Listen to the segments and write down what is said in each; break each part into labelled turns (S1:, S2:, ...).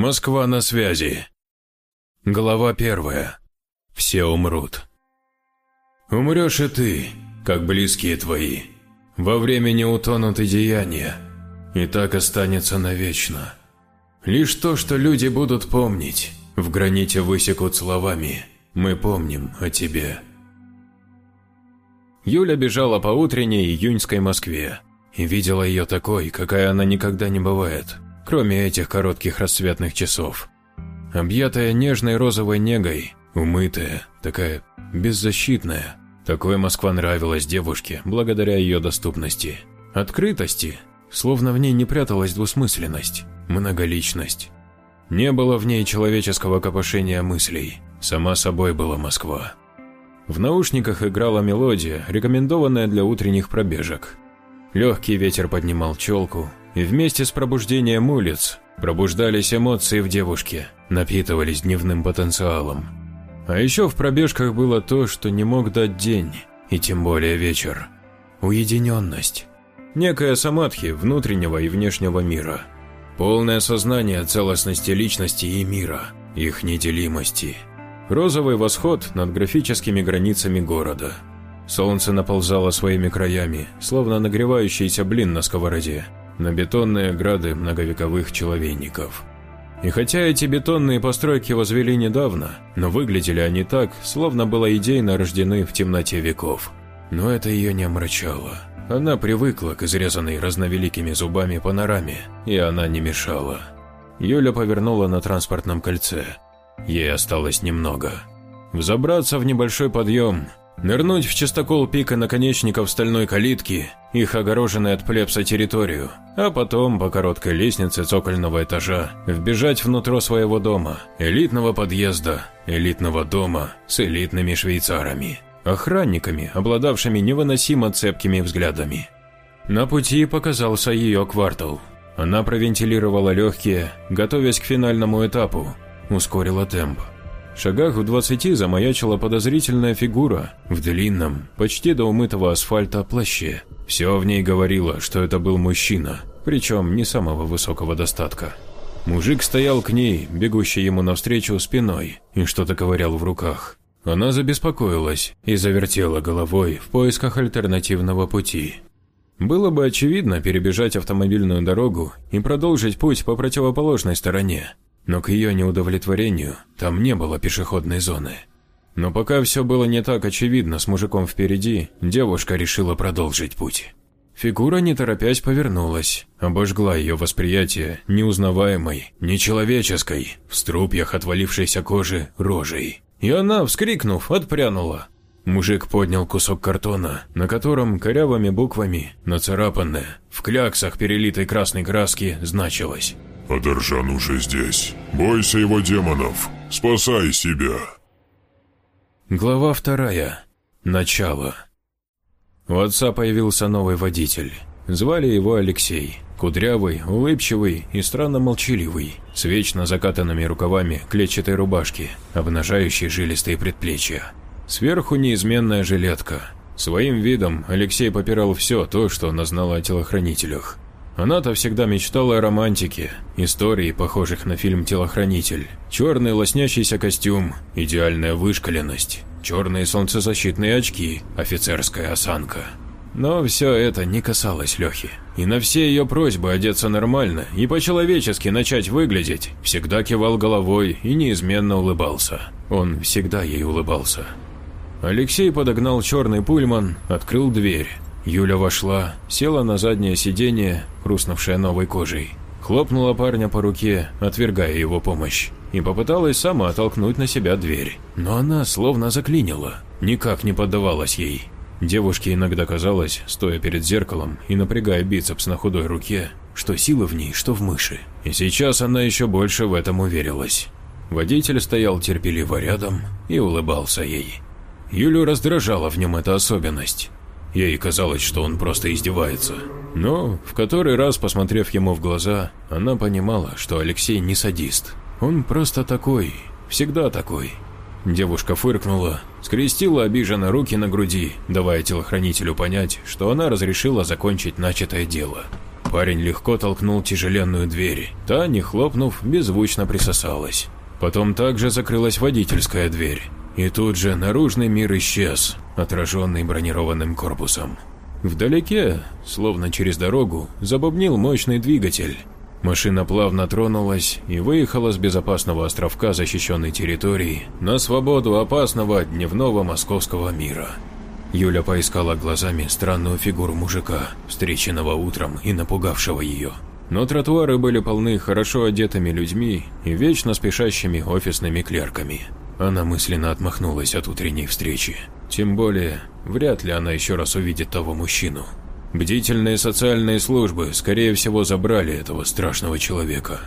S1: Москва на связи. Глава первая. Все умрут. Умрешь и ты, как близкие твои. Во времени утонут деяния, и так останется навечно. Лишь то, что люди будут помнить, в граните высекут словами «Мы помним о тебе». Юля бежала по утренней июньской Москве и видела ее такой, какая она никогда не бывает, кроме этих коротких рассветных часов. Объятая нежной розовой негой, умытая, такая беззащитная. Такой Москва нравилась девушке благодаря ее доступности. Открытости, словно в ней не пряталась двусмысленность, многоличность. Не было в ней человеческого копошения мыслей, сама собой была Москва. В наушниках играла мелодия, рекомендованная для утренних пробежек. Легкий ветер поднимал челку, и вместе с пробуждением улиц пробуждались эмоции в девушке, напитывались дневным потенциалом. А еще в пробежках было то, что не мог дать день, и тем более вечер. Уединенность. Некая самадхи внутреннего и внешнего мира. Полное сознание целостности личности и мира, их неделимости – Розовый восход над графическими границами города. Солнце наползало своими краями, словно нагревающийся блин на сковороде, на бетонные грады многовековых человейников. И хотя эти бетонные постройки возвели недавно, но выглядели они так, словно было идейно рождены в темноте веков. Но это ее не омрачало. Она привыкла к изрезанной разновеликими зубами панораме, и она не мешала. Юля повернула на транспортном кольце – Ей осталось немного. Взобраться в небольшой подъем, нырнуть в чистокол пика наконечников стальной калитки, их огороженной от плебса территорию, а потом по короткой лестнице цокольного этажа вбежать внутрь своего дома, элитного подъезда, элитного дома с элитными швейцарами, охранниками, обладавшими невыносимо цепкими взглядами. На пути показался ее квартал. Она провентилировала легкие, готовясь к финальному этапу, ускорила темп. В шагах в двадцати замаячила подозрительная фигура в длинном, почти до умытого асфальта плаще. Все в ней говорило, что это был мужчина, причем не самого высокого достатка. Мужик стоял к ней, бегущий ему навстречу спиной, и что-то ковырял в руках. Она забеспокоилась и завертела головой в поисках альтернативного пути. Было бы очевидно перебежать автомобильную дорогу и продолжить путь по противоположной стороне, но к ее неудовлетворению там не было пешеходной зоны. Но пока все было не так очевидно с мужиком впереди, девушка решила продолжить путь. Фигура, не торопясь, повернулась, обожгла ее восприятие неузнаваемой, нечеловеческой, в струпьях отвалившейся кожи рожей. И она, вскрикнув, отпрянула. Мужик поднял кусок картона, на котором корявыми буквами, нацарапанное, в кляксах перелитой красной краски, значилось
S2: Адержан уже здесь. Бойся его демонов. Спасай себя.
S1: Глава вторая. Начало. У отца появился новый водитель. Звали его Алексей. Кудрявый, улыбчивый и странно молчаливый, с вечно закатанными рукавами клетчатой рубашки, обнажающей жилистые предплечья. Сверху неизменная жилетка. Своим видом Алексей попирал все то, что она знала о телохранителях. Она-то всегда мечтала о романтике, истории, похожих на фильм «Телохранитель». Черный лоснящийся костюм, идеальная вышкаленность, черные солнцезащитные очки, офицерская осанка. Но все это не касалось Лехи. И на все ее просьбы одеться нормально и по-человечески начать выглядеть, всегда кивал головой и неизменно улыбался. Он всегда ей улыбался. Алексей подогнал черный пульман, открыл дверь. Юля вошла, села на заднее сиденье, хрустнувшее новой кожей. Хлопнула парня по руке, отвергая его помощь, и попыталась сама оттолкнуть на себя дверь. Но она словно заклинила, никак не поддавалась ей. Девушке иногда казалось, стоя перед зеркалом и напрягая бицепс на худой руке, что сила в ней, что в мыши. И сейчас она еще больше в этом уверилась. Водитель стоял терпеливо рядом и улыбался ей. Юлю раздражала в нем эта особенность. Ей казалось, что он просто издевается. Но, в который раз посмотрев ему в глаза, она понимала, что Алексей не садист. Он просто такой, всегда такой. Девушка фыркнула, скрестила обиженно руки на груди, давая телохранителю понять, что она разрешила закончить начатое дело. Парень легко толкнул тяжеленную дверь. Та, не хлопнув, беззвучно присосалась. Потом также закрылась водительская дверь. И тут же наружный мир исчез, отраженный бронированным корпусом. Вдалеке, словно через дорогу, забубнил мощный двигатель. Машина плавно тронулась и выехала с безопасного островка защищенной территории на свободу опасного дневного московского мира. Юля поискала глазами странную фигуру мужика, встреченного утром и напугавшего ее. Но тротуары были полны хорошо одетыми людьми и вечно спешащими офисными клерками. Она мысленно отмахнулась от утренней встречи. Тем более, вряд ли она еще раз увидит того мужчину. Бдительные социальные службы, скорее всего, забрали этого страшного человека.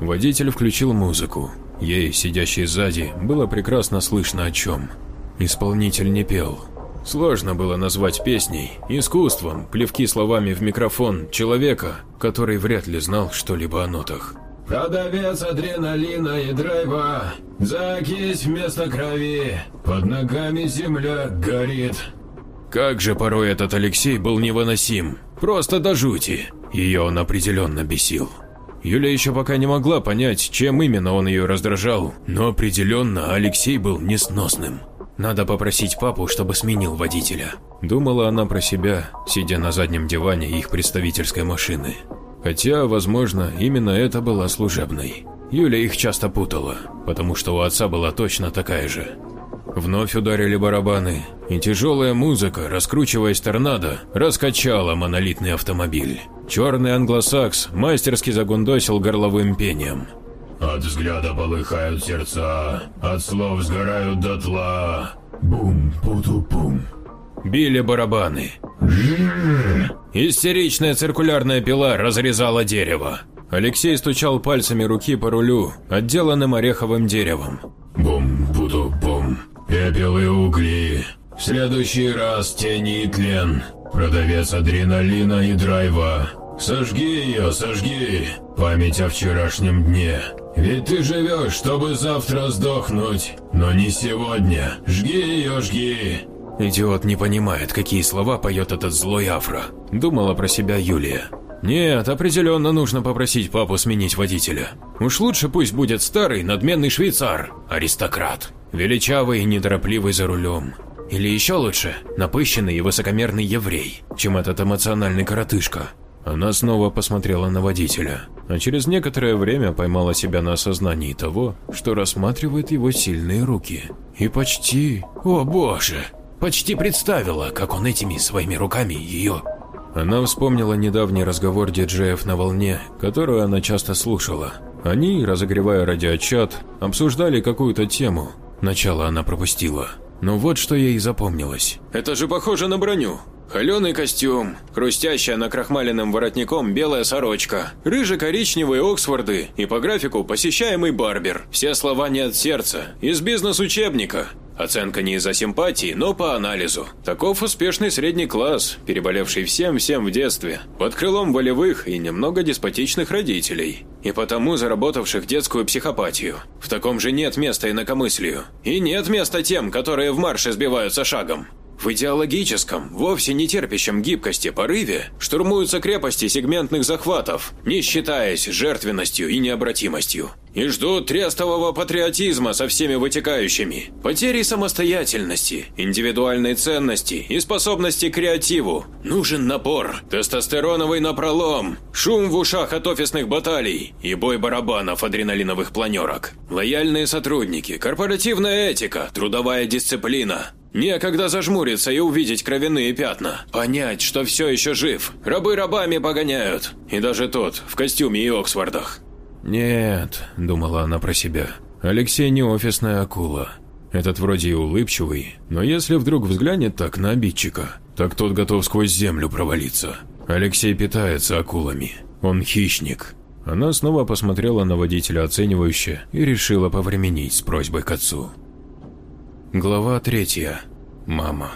S1: Водитель включил музыку. Ей, сидящей сзади, было прекрасно слышно о чем. Исполнитель не пел, Сложно было назвать песней, искусством, плевки словами в микрофон человека, который вряд ли знал что-либо о нотах.
S3: Продавец адреналина и драйва, закись вместо крови, под ногами земля горит.
S1: Как же порой этот Алексей был невыносим, просто до жути. Ее он определенно бесил. Юля еще пока не могла понять, чем именно он ее раздражал, но определенно Алексей был несносным. Надо попросить папу, чтобы сменил водителя. Думала она про себя, сидя на заднем диване их представительской машины. Хотя, возможно, именно это была служебной. Юля их часто путала, потому что у отца была точно такая же. Вновь ударили барабаны, и тяжелая музыка, раскручиваясь торнадо, раскачала монолитный автомобиль. Черный англосакс мастерски загундосил горловым пением.
S3: От взгляда полыхают сердца, от слов сгорают дотла. Бум-путу-пум.
S1: Били барабаны. Истеричная циркулярная пила разрезала дерево. Алексей стучал пальцами руки по рулю, отделанным ореховым деревом.
S3: Бум-путу-пум. Пепел и угли. В следующий раз тени и тлен. Продавец адреналина и драйва. Сожги ее, сожги. Память о вчерашнем дне. Ведь ты живешь, чтобы завтра сдохнуть, но не сегодня. Жги ее, жги.
S1: Идиот не понимает, какие слова поет этот злой афро. Думала про себя Юлия. Нет, определенно нужно попросить папу сменить водителя. Уж лучше пусть будет старый, надменный швейцар, аристократ, величавый и неторопливый за рулем. Или еще лучше, напыщенный и высокомерный еврей, чем этот эмоциональный коротышка. Она снова посмотрела на водителя, а через некоторое время поймала себя на осознании того, что рассматривает его сильные руки. И почти, о боже, почти представила, как он этими своими руками ее... Она вспомнила недавний разговор диджеев на волне, которую она часто слушала. Они, разогревая радиочат, обсуждали какую-то тему. Начало она пропустила. Но вот что ей запомнилось. «Это же похоже на броню!» Холеный костюм, хрустящая накрахмаленным воротником белая сорочка, рыже-коричневые Оксфорды и по графику посещаемый барбер. Все слова не от сердца, из бизнес-учебника. Оценка не из-за симпатии, но по анализу. Таков успешный средний класс, переболевший всем-всем в детстве, под крылом волевых и немного деспотичных родителей, и потому заработавших детскую психопатию. В таком же нет места инакомыслию. И нет места тем, которые в марше сбиваются шагом. В идеологическом, вовсе не терпящем гибкости порыве штурмуются крепости сегментных захватов, не считаясь жертвенностью и необратимостью. И ждут трестового патриотизма со всеми вытекающими, потери самостоятельности, индивидуальной ценности и способности к креативу. Нужен напор, тестостероновый напролом, шум в ушах от офисных баталий и бой барабанов адреналиновых планерок. Лояльные сотрудники, корпоративная этика, трудовая дисциплина. Некогда зажмуриться и увидеть кровяные пятна. Понять, что все еще жив. Рабы рабами погоняют. И даже тот, в костюме и Оксфордах. «Нет», – думала она про себя, – «Алексей не офисная акула. Этот вроде и улыбчивый, но если вдруг взглянет так на обидчика, так тот готов сквозь землю провалиться. Алексей питается акулами. Он хищник». Она снова посмотрела на водителя оценивающе и решила повременить с просьбой к отцу. Глава третья. Мама.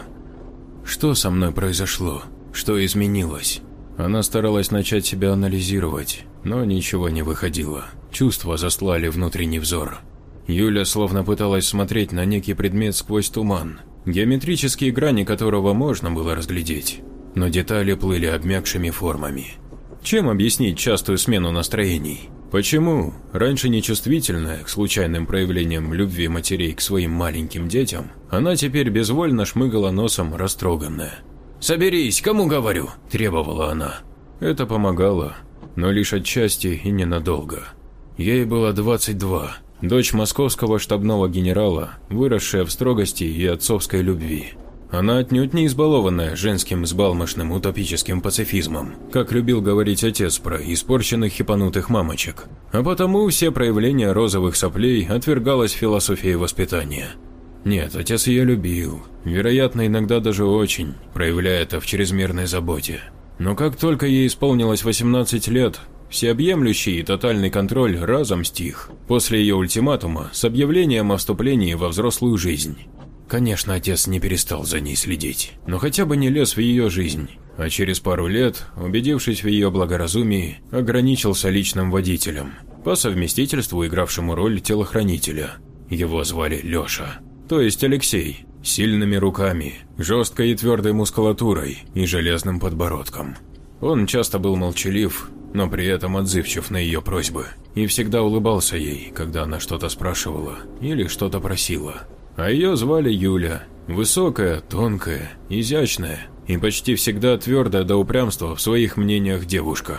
S1: Что со мной произошло? Что изменилось? Она старалась начать себя анализировать, но ничего не выходило. Чувства заслали внутренний взор. Юля словно пыталась смотреть на некий предмет сквозь туман, геометрические грани которого можно было разглядеть, но детали плыли обмякшими формами. Чем объяснить частую смену настроений? Почему раньше нечувствительная к случайным проявлениям любви матерей к своим маленьким детям, она теперь безвольно шмыгала носом растроганная? «Соберись, кому говорю?» – требовала она. Это помогало, но лишь отчасти и ненадолго. Ей было 22, дочь московского штабного генерала, выросшая в строгости и отцовской любви. Она отнюдь не избалованная женским сбалмошным утопическим пацифизмом, как любил говорить отец про испорченных хипанутых мамочек. А потому все проявления розовых соплей отвергалось философией воспитания. Нет, отец ее любил, вероятно, иногда даже очень, проявляя это в чрезмерной заботе. Но как только ей исполнилось 18 лет, всеобъемлющий и тотальный контроль разом стих, после ее ультиматума с объявлением о вступлении во взрослую жизнь. Конечно, отец не перестал за ней следить, но хотя бы не лез в ее жизнь, а через пару лет, убедившись в ее благоразумии, ограничился личным водителем, по совместительству игравшему роль телохранителя. Его звали Леша, то есть Алексей, сильными руками, жесткой и твердой мускулатурой и железным подбородком. Он часто был молчалив, но при этом отзывчив на ее просьбы и всегда улыбался ей, когда она что-то спрашивала или что-то просила. А ее звали Юля. Высокая, тонкая, изящная и почти всегда твердая до упрямства в своих мнениях девушка.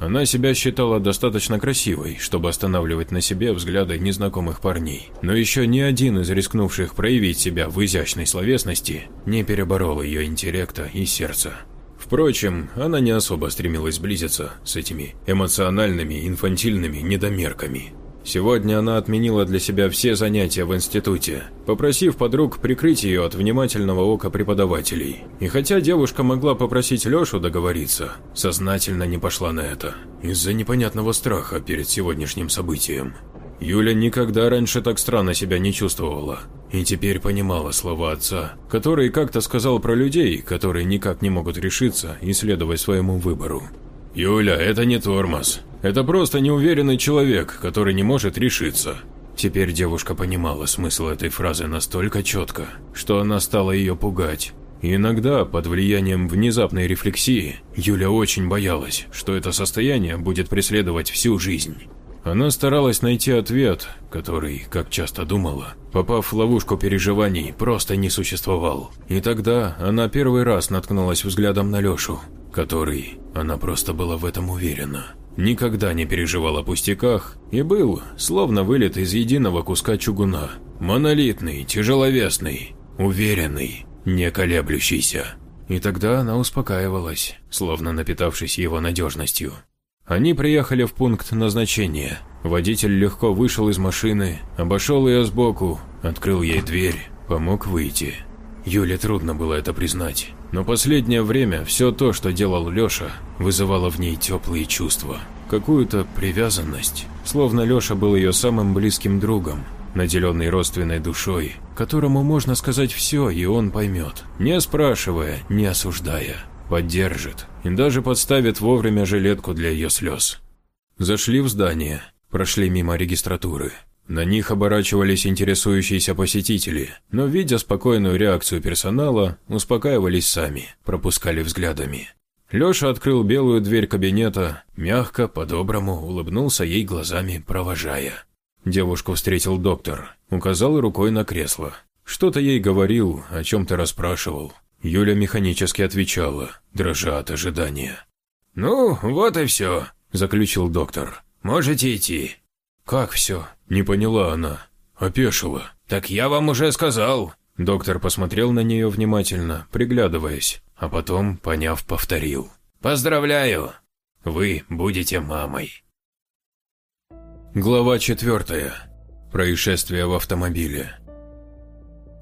S1: Она себя считала достаточно красивой, чтобы останавливать на себе взгляды незнакомых парней, но еще ни один из рискнувших проявить себя в изящной словесности не переборол ее интеллекта и сердца. Впрочем, она не особо стремилась сблизиться с этими эмоциональными, инфантильными недомерками. Сегодня она отменила для себя все занятия в институте, попросив подруг прикрыть ее от внимательного ока преподавателей. И хотя девушка могла попросить Лешу договориться, сознательно не пошла на это, из-за непонятного страха перед сегодняшним событием. Юля никогда раньше так странно себя не чувствовала, и теперь понимала слова отца, который как-то сказал про людей, которые никак не могут решиться и следовать своему выбору. «Юля, это не тормоз. Это просто неуверенный человек, который не может решиться». Теперь девушка понимала смысл этой фразы настолько четко, что она стала ее пугать. иногда, под влиянием внезапной рефлексии, Юля очень боялась, что это состояние будет преследовать всю жизнь. Она старалась найти ответ, который, как часто думала, попав в ловушку переживаний, просто не существовал. И тогда она первый раз наткнулась взглядом на Лешу, который, она просто была в этом уверена, никогда не переживал о пустяках и был, словно вылет из единого куска чугуна, монолитный, тяжеловесный, уверенный, не колеблющийся. И тогда она успокаивалась, словно напитавшись его надежностью. Они приехали в пункт назначения. Водитель легко вышел из машины, обошел ее сбоку, открыл ей дверь, помог выйти. Юле трудно было это признать, но последнее время все то, что делал Леша, вызывало в ней теплые чувства, какую-то привязанность, словно Леша был ее самым близким другом, наделенный родственной душой, которому можно сказать все, и он поймет, не спрашивая, не осуждая, поддержит и даже подставит вовремя жилетку для ее слез. Зашли в здание, прошли мимо регистратуры, на них оборачивались интересующиеся посетители, но, видя спокойную реакцию персонала, успокаивались сами, пропускали взглядами. Леша открыл белую дверь кабинета, мягко, по-доброму улыбнулся ей глазами, провожая. Девушку встретил доктор, указал рукой на кресло. Что-то ей говорил, о чем-то расспрашивал. Юля механически отвечала, дрожа от ожидания. «Ну, вот и все», – заключил доктор. «Можете идти». «Как все?» – не поняла она. Опешила. «Так я вам уже сказал». Доктор посмотрел на нее внимательно, приглядываясь, а потом, поняв, повторил. «Поздравляю! Вы будете мамой». Глава четвертая. Происшествие в автомобиле.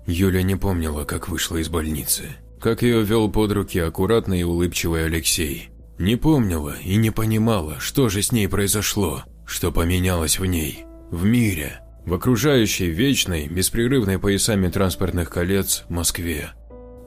S1: Юля не помнила, как вышла из больницы, как ее вел под руки аккуратный и улыбчивый Алексей. Не помнила и не понимала, что же с ней произошло, что поменялось в ней, в мире, в окружающей вечной, беспрерывной поясами транспортных колец Москве.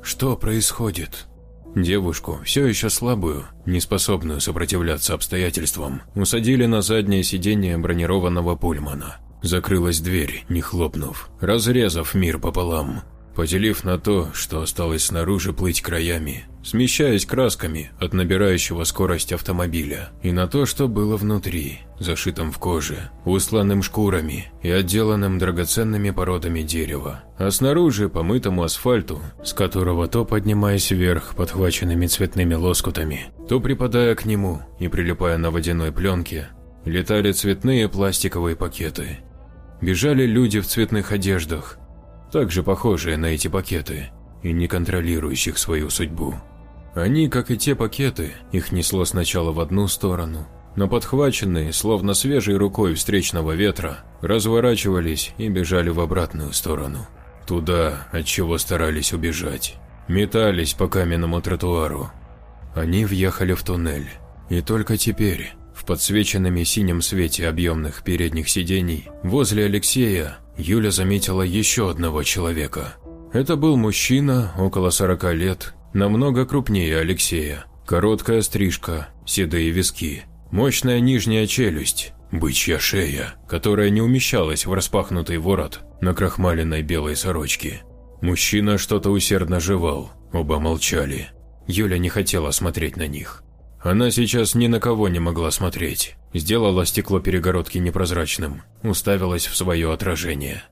S1: Что происходит? Девушку, все еще слабую, неспособную сопротивляться обстоятельствам, усадили на заднее сиденье бронированного пульмана. Закрылась дверь, не хлопнув, разрезав мир пополам. Поделив на то, что осталось снаружи плыть краями, смещаясь красками от набирающего скорость автомобиля, и на то, что было внутри, зашитым в коже, устланным шкурами и отделанным драгоценными породами дерева, а снаружи помытому асфальту, с которого то поднимаясь вверх подхваченными цветными лоскутами, то припадая к нему и прилипая на водяной пленке, летали цветные пластиковые пакеты. Бежали люди в цветных одеждах, также похожие на эти пакеты и не контролирующих свою судьбу. Они, как и те пакеты, их несло сначала в одну сторону, но подхваченные, словно свежей рукой встречного ветра, разворачивались и бежали в обратную сторону. Туда, от чего старались убежать. Метались по каменному тротуару. Они въехали в туннель. И только теперь, в подсвеченном синем свете объемных передних сидений, возле Алексея Юля заметила еще одного человека. Это был мужчина около 40 лет, намного крупнее Алексея. Короткая стрижка, седые виски, мощная нижняя челюсть, бычья шея, которая не умещалась в распахнутый ворот на крахмаленной белой сорочке. Мужчина что-то усердно жевал, оба молчали. Юля не хотела смотреть на них. Она сейчас ни на кого не могла смотреть. Сделала стекло перегородки непрозрачным, уставилась в свое отражение.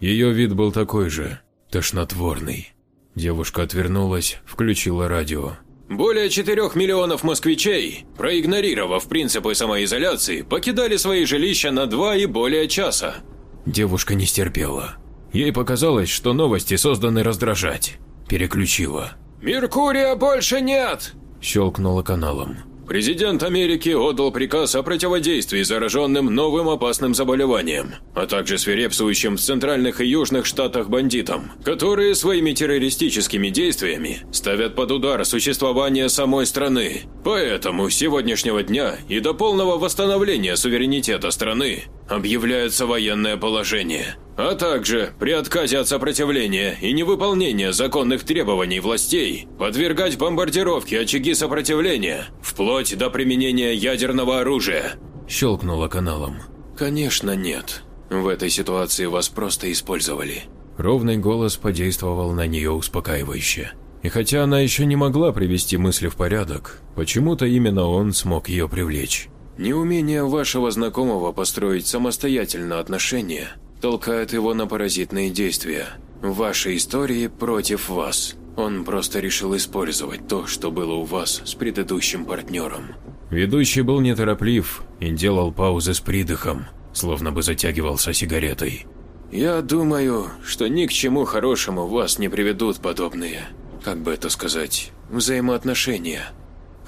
S1: Ее вид был такой же, тошнотворный. Девушка отвернулась, включила радио.
S4: Более 4 миллионов москвичей, проигнорировав принципы самоизоляции, покидали свои жилища на два и более часа.
S1: Девушка не стерпела. Ей показалось, что новости созданы раздражать. Переключила.
S4: «Меркурия больше нет!»
S1: Щелкнула каналом.
S4: Президент Америки отдал приказ о противодействии зараженным новым опасным заболеваниям, а также свирепствующим в центральных и южных штатах бандитам, которые своими террористическими действиями ставят под удар существование самой страны. Поэтому с сегодняшнего дня и до полного восстановления суверенитета страны объявляется военное положение. А также при отказе от сопротивления и невыполнения законных требований властей подвергать бомбардировке очаги сопротивления, вплоть до применения ядерного оружия.
S1: Щелкнула каналом.
S4: Конечно нет. В этой ситуации вас просто использовали.
S1: Ровный голос подействовал на нее успокаивающе. И хотя она еще не могла привести мысли в порядок, почему-то именно он смог ее привлечь.
S4: Неумение вашего знакомого построить самостоятельно отношения толкает его на паразитные действия. В вашей истории против вас. Он просто решил использовать то, что было у вас с предыдущим партнером.
S1: Ведущий был нетороплив и делал паузы с придыхом, словно бы затягивался сигаретой.
S4: Я думаю, что ни к чему хорошему вас не приведут подобные, как бы это сказать, взаимоотношения.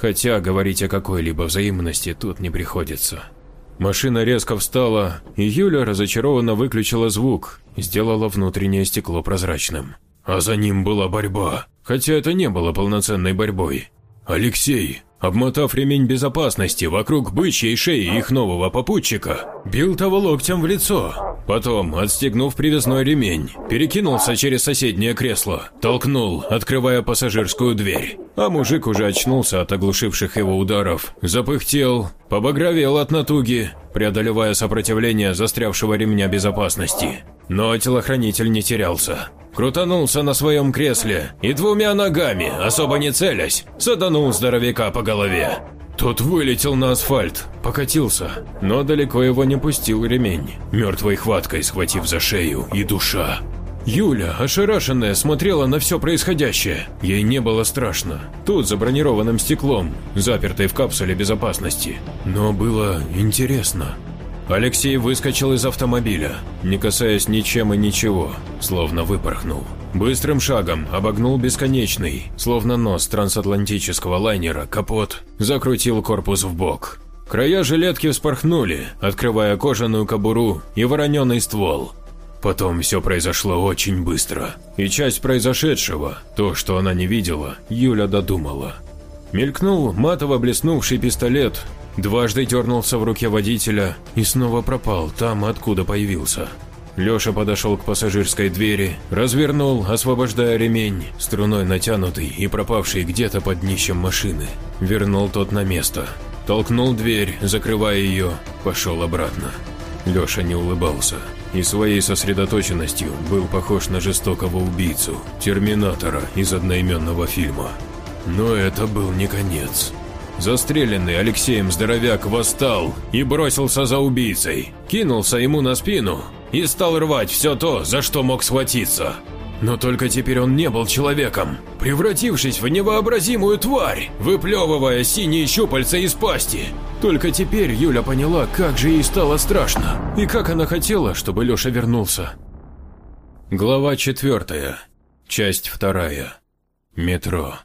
S1: Хотя говорить о какой-либо взаимности тут не приходится. Машина резко встала, и Юля разочарованно выключила звук сделала внутреннее стекло прозрачным. А за ним была борьба, хотя это не было полноценной борьбой. Алексей, обмотав ремень безопасности вокруг бычьей шеи их нового попутчика, бил того локтем в лицо. Потом, отстегнув привязной ремень, перекинулся через соседнее кресло, толкнул, открывая пассажирскую дверь. А мужик уже очнулся от оглушивших его ударов, запыхтел, побагровел от натуги, преодолевая сопротивление застрявшего ремня безопасности. Но телохранитель не терялся. Крутанулся на своем кресле и двумя ногами, особо не целясь, саданул здоровяка по голове. Тот вылетел на асфальт, покатился, но далеко его не пустил ремень, мертвой хваткой схватив за шею и душа. Юля, ошарашенная, смотрела на все происходящее. Ей не было страшно. Тут за бронированным стеклом, запертой в капсуле безопасности. Но было интересно. Алексей выскочил из автомобиля, не касаясь ничем и ничего, словно выпорхнул. Быстрым шагом обогнул бесконечный, словно нос трансатлантического лайнера, капот, закрутил корпус в бок. Края жилетки вспорхнули, открывая кожаную кобуру и вороненый ствол. Потом все произошло очень быстро, и часть произошедшего, то, что она не видела, Юля додумала. Мелькнул матово блеснувший пистолет, Дважды дернулся в руке водителя и снова пропал там, откуда появился. Леша подошел к пассажирской двери, развернул, освобождая ремень, струной натянутый и пропавший где-то под днищем машины. Вернул тот на место. Толкнул дверь, закрывая ее, пошел обратно. Леша не улыбался и своей сосредоточенностью был похож на жестокого убийцу, терминатора из одноименного фильма. Но это был не конец. Застреленный Алексеем здоровяк восстал и бросился за убийцей, кинулся ему на спину и стал рвать все то, за что мог схватиться. Но только теперь он не был человеком, превратившись в невообразимую тварь, выплевывая синие щупальца из пасти. Только теперь Юля поняла, как же ей стало страшно, и как она хотела, чтобы Леша вернулся. Глава четвертая. Часть вторая. Метро.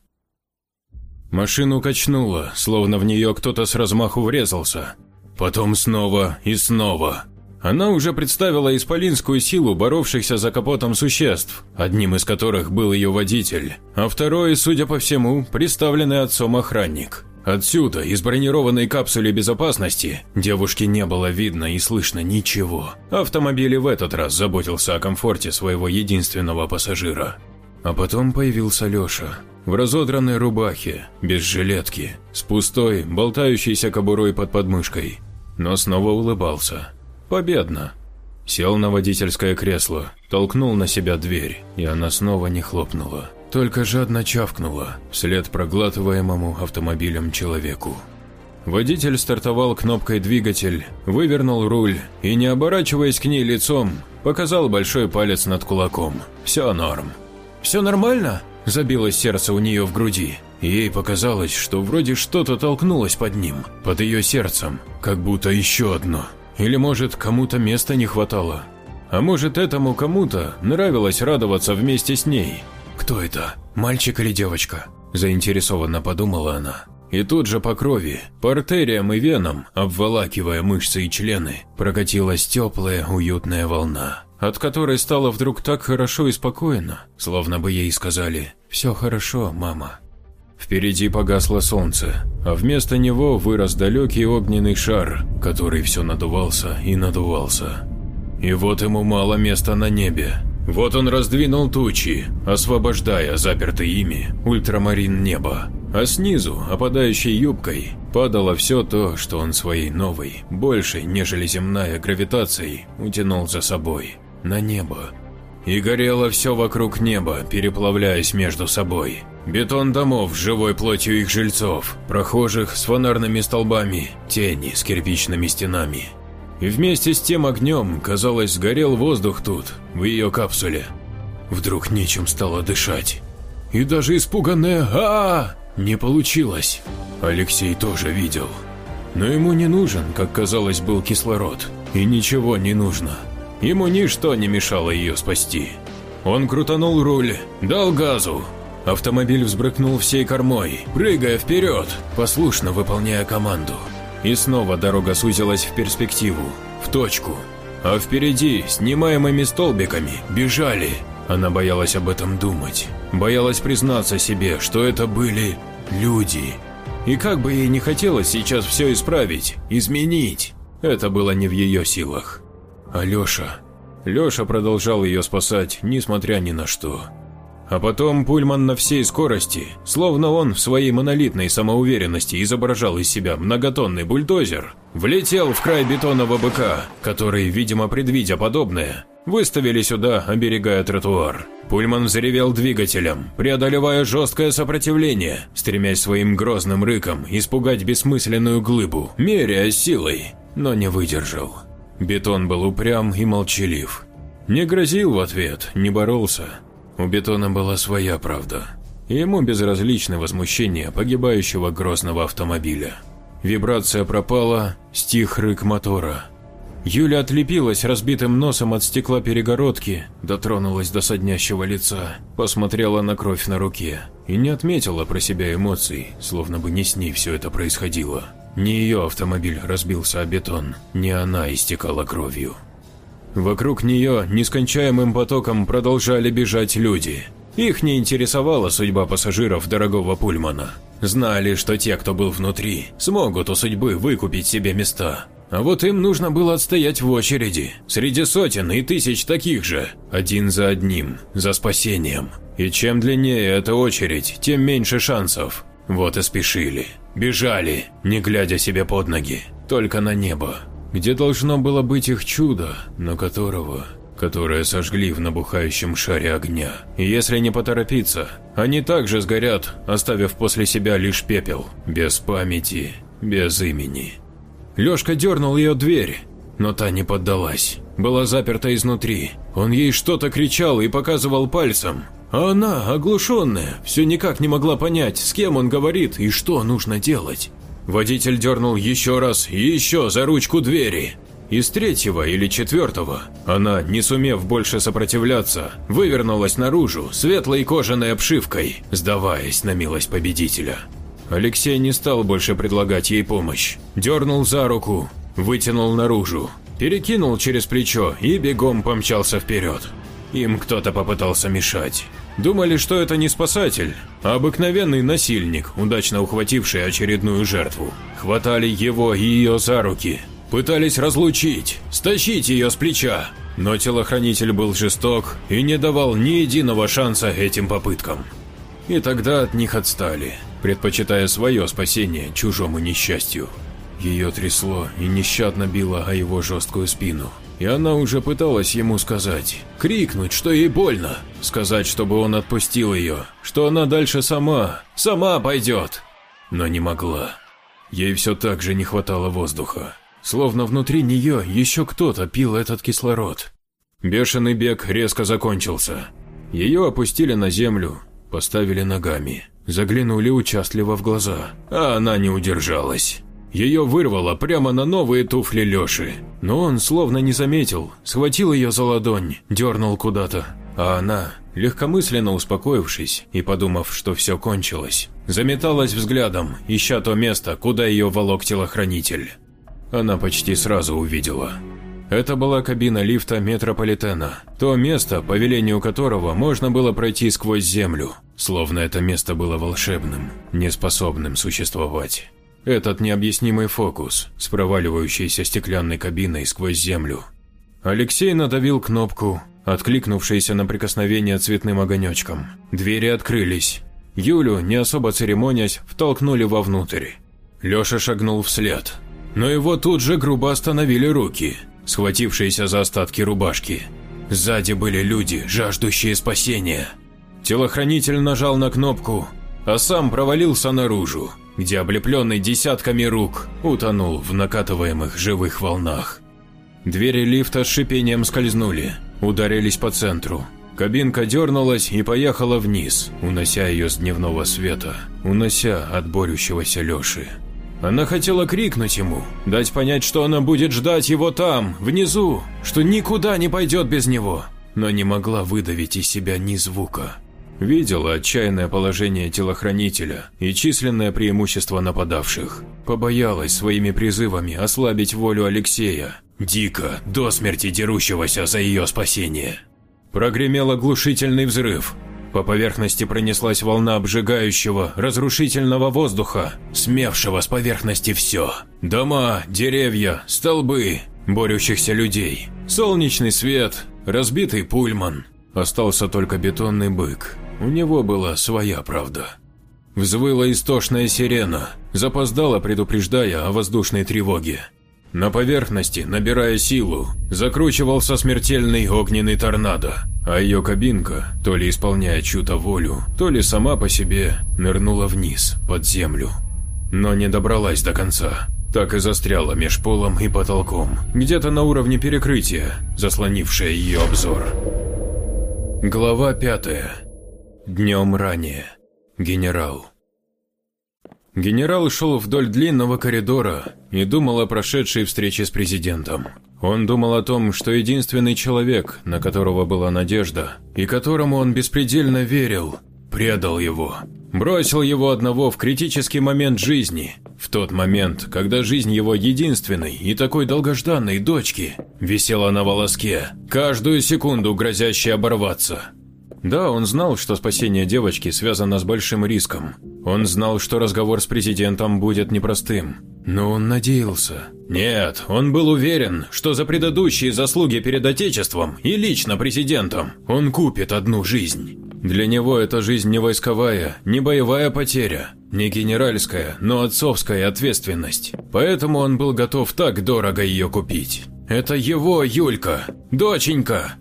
S1: Машину качнуло, словно в нее кто-то с размаху врезался. Потом снова и снова. Она уже представила исполинскую силу боровшихся за капотом существ, одним из которых был ее водитель, а второй, судя по всему, представленный отцом охранник. Отсюда, из бронированной капсулы безопасности, девушке не было видно и слышно ничего. Автомобиль в этот раз заботился о комфорте своего единственного пассажира. А потом появился Леша. В разодранной рубахе, без жилетки, с пустой, болтающейся кобурой под подмышкой. Но снова улыбался. Победно. Сел на водительское кресло, толкнул на себя дверь, и она снова не хлопнула. Только жадно чавкнула, вслед проглатываемому автомобилем человеку. Водитель стартовал кнопкой двигатель, вывернул руль и, не оборачиваясь к ней лицом, показал большой палец над кулаком. Все норм. «Все нормально?» – забилось сердце у нее в груди. Ей показалось, что вроде что-то толкнулось под ним, под ее сердцем, как будто еще одно. Или может кому-то места не хватало? А может этому кому-то нравилось радоваться вместе с ней? Кто это, мальчик или девочка? Заинтересованно подумала она. И тут же по крови, по артериям и венам, обволакивая мышцы и члены, прокатилась теплая, уютная волна, от которой стало вдруг так хорошо и спокойно, словно бы ей сказали «Все хорошо, мама». Впереди погасло солнце, а вместо него вырос далекий огненный шар, который все надувался и надувался. И вот ему мало места на небе. Вот он раздвинул тучи, освобождая запертый ими ультрамарин неба. А снизу, опадающей юбкой, падало все то, что он своей новой, большей, нежели земная гравитацией, утянул за собой, на небо. И горело все вокруг неба, переплавляясь между собой. Бетон домов с живой плотью их жильцов, прохожих с фонарными столбами, тени с кирпичными стенами. И вместе с тем огнем, казалось, сгорел воздух тут, в ее капсуле. Вдруг нечем стало дышать. И даже испуганное а, -а, -а не получилось. Алексей тоже видел. Но ему не нужен, как казалось, был кислород. И ничего не нужно. Ему ничто не мешало ее спасти. Он крутанул руль, дал газу, Автомобиль взбрыкнул всей кормой, прыгая вперед, послушно выполняя команду. И снова дорога сузилась в перспективу, в точку. А впереди, снимаемыми столбиками, бежали. Она боялась об этом думать, боялась признаться себе, что это были люди. И как бы ей не хотелось сейчас все исправить, изменить, это было не в ее силах. А Леша... Леша продолжал ее спасать, несмотря ни на что. А потом Пульман на всей скорости, словно он в своей монолитной самоуверенности изображал из себя многотонный бульдозер, влетел в край бетонного быка, который, видимо предвидя подобное, выставили сюда, оберегая тротуар. Пульман взревел двигателем, преодолевая жесткое сопротивление, стремясь своим грозным рыком испугать бессмысленную глыбу, меряя силой, но не выдержал. Бетон был упрям и молчалив. Не грозил в ответ, не боролся, у бетона была своя правда. ему безразлично возмущение погибающего грозного автомобиля. Вибрация пропала, стих рык мотора. Юля отлепилась разбитым носом от стекла перегородки, дотронулась до соднящего лица, посмотрела на кровь на руке и не отметила про себя эмоций, словно бы не с ней все это происходило. Не ее автомобиль разбился о бетон, не она истекала кровью. Вокруг нее нескончаемым потоком продолжали бежать люди. Их не интересовала судьба пассажиров дорогого пульмана. Знали, что те, кто был внутри, смогут у судьбы выкупить себе места. А вот им нужно было отстоять в очереди, среди сотен и тысяч таких же, один за одним, за спасением. И чем длиннее эта очередь, тем меньше шансов. Вот и спешили, бежали, не глядя себе под ноги, только на небо, где должно было быть их чудо, но которого которое сожгли в набухающем шаре огня. И если не поторопиться, они также сгорят, оставив после себя лишь пепел, без памяти, без имени. Лёшка дернул ее дверь, но та не поддалась. Была заперта изнутри. Он ей что-то кричал и показывал пальцем. А она, оглушенная, все никак не могла понять, с кем он говорит и что нужно делать. Водитель дернул еще раз и еще за ручку двери, из третьего или четвертого она, не сумев больше сопротивляться, вывернулась наружу светлой кожаной обшивкой, сдаваясь на милость победителя. Алексей не стал больше предлагать ей помощь. Дернул за руку, вытянул наружу, перекинул через плечо и бегом помчался вперед. Им кто-то попытался мешать. Думали, что это не спасатель, а обыкновенный насильник, удачно ухвативший очередную жертву. Хватали его и ее за руки, Пытались разлучить, стащить ее с плеча, но телохранитель был жесток и не давал ни единого шанса этим попыткам. И тогда от них отстали, предпочитая свое спасение чужому несчастью. Ее трясло и нещадно било о его жесткую спину. И она уже пыталась ему сказать, крикнуть, что ей больно, сказать, чтобы он отпустил ее, что она дальше сама, сама пойдет. Но не могла. Ей все так же не хватало воздуха словно внутри нее еще кто-то пил этот кислород. Бешеный бег резко закончился. Ее опустили на землю, поставили ногами, заглянули участливо в глаза, а она не удержалась. Ее вырвало прямо на новые туфли Леши, но он словно не заметил, схватил ее за ладонь, дернул куда-то, а она, легкомысленно успокоившись и подумав, что все кончилось, заметалась взглядом, ища то место, куда ее волок телохранитель она почти сразу увидела. Это была кабина лифта метрополитена, то место, по велению которого можно было пройти сквозь землю, словно это место было волшебным, неспособным существовать. Этот необъяснимый фокус с проваливающейся стеклянной кабиной сквозь землю. Алексей надавил кнопку, откликнувшийся на прикосновение цветным огонечком. Двери открылись. Юлю, не особо церемонясь, втолкнули вовнутрь. Леша шагнул вслед, но его тут же грубо остановили руки, схватившиеся за остатки рубашки. Сзади были люди, жаждущие спасения. Телохранитель нажал на кнопку, а сам провалился наружу, где облепленный десятками рук утонул в накатываемых живых волнах. Двери лифта с шипением скользнули, ударились по центру. Кабинка дернулась и поехала вниз, унося ее с дневного света, унося от борющегося Леши. Она хотела крикнуть ему, дать понять, что она будет ждать его там, внизу, что никуда не пойдет без него, но не могла выдавить из себя ни звука. Видела отчаянное положение телохранителя и численное преимущество нападавших. Побоялась своими призывами ослабить волю Алексея, дико, до смерти дерущегося за ее спасение. Прогремел оглушительный взрыв, по поверхности пронеслась волна обжигающего, разрушительного воздуха, смевшего с поверхности все. Дома, деревья, столбы, борющихся людей, солнечный свет, разбитый пульман. Остался только бетонный бык. У него была своя правда. Взвыла истошная сирена, запоздала предупреждая о воздушной тревоге. На поверхности, набирая силу, закручивался смертельный огненный торнадо, а ее кабинка, то ли исполняя чью-то волю, то ли сама по себе, нырнула вниз, под землю. Но не добралась до конца, так и застряла меж полом и потолком, где-то на уровне перекрытия, заслонившее ее обзор. Глава пятая. Днем ранее. Генерал. Генерал шел вдоль длинного коридора и думал о прошедшей встрече с президентом. Он думал о том, что единственный человек, на которого была надежда, и которому он беспредельно верил, предал его. Бросил его одного в критический момент жизни, в тот момент, когда жизнь его единственной и такой долгожданной дочки висела на волоске, каждую секунду грозящей оборваться. Да, он знал, что спасение девочки связано с большим риском. Он знал, что разговор с президентом будет непростым. Но он надеялся. Нет, он был уверен, что за предыдущие заслуги перед Отечеством и лично президентом он купит одну жизнь. Для него эта жизнь не войсковая, не боевая потеря, не генеральская, но отцовская ответственность. Поэтому он был готов так дорого ее купить. Это его Юлька, доченька.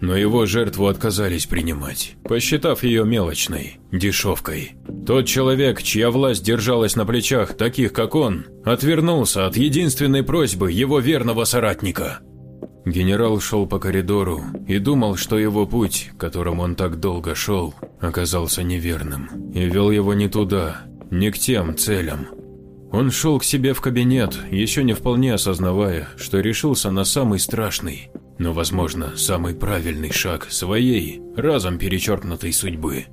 S1: Но его жертву отказались принимать, посчитав ее мелочной, дешевкой. Тот человек, чья власть держалась на плечах таких, как он, отвернулся от единственной просьбы его верного соратника. Генерал шел по коридору и думал, что его путь, которым он так долго шел, оказался неверным и вел его не туда, не к тем целям. Он шел к себе в кабинет, еще не вполне осознавая, что решился на самый страшный, но, возможно, самый правильный шаг своей, разом перечеркнутой судьбы.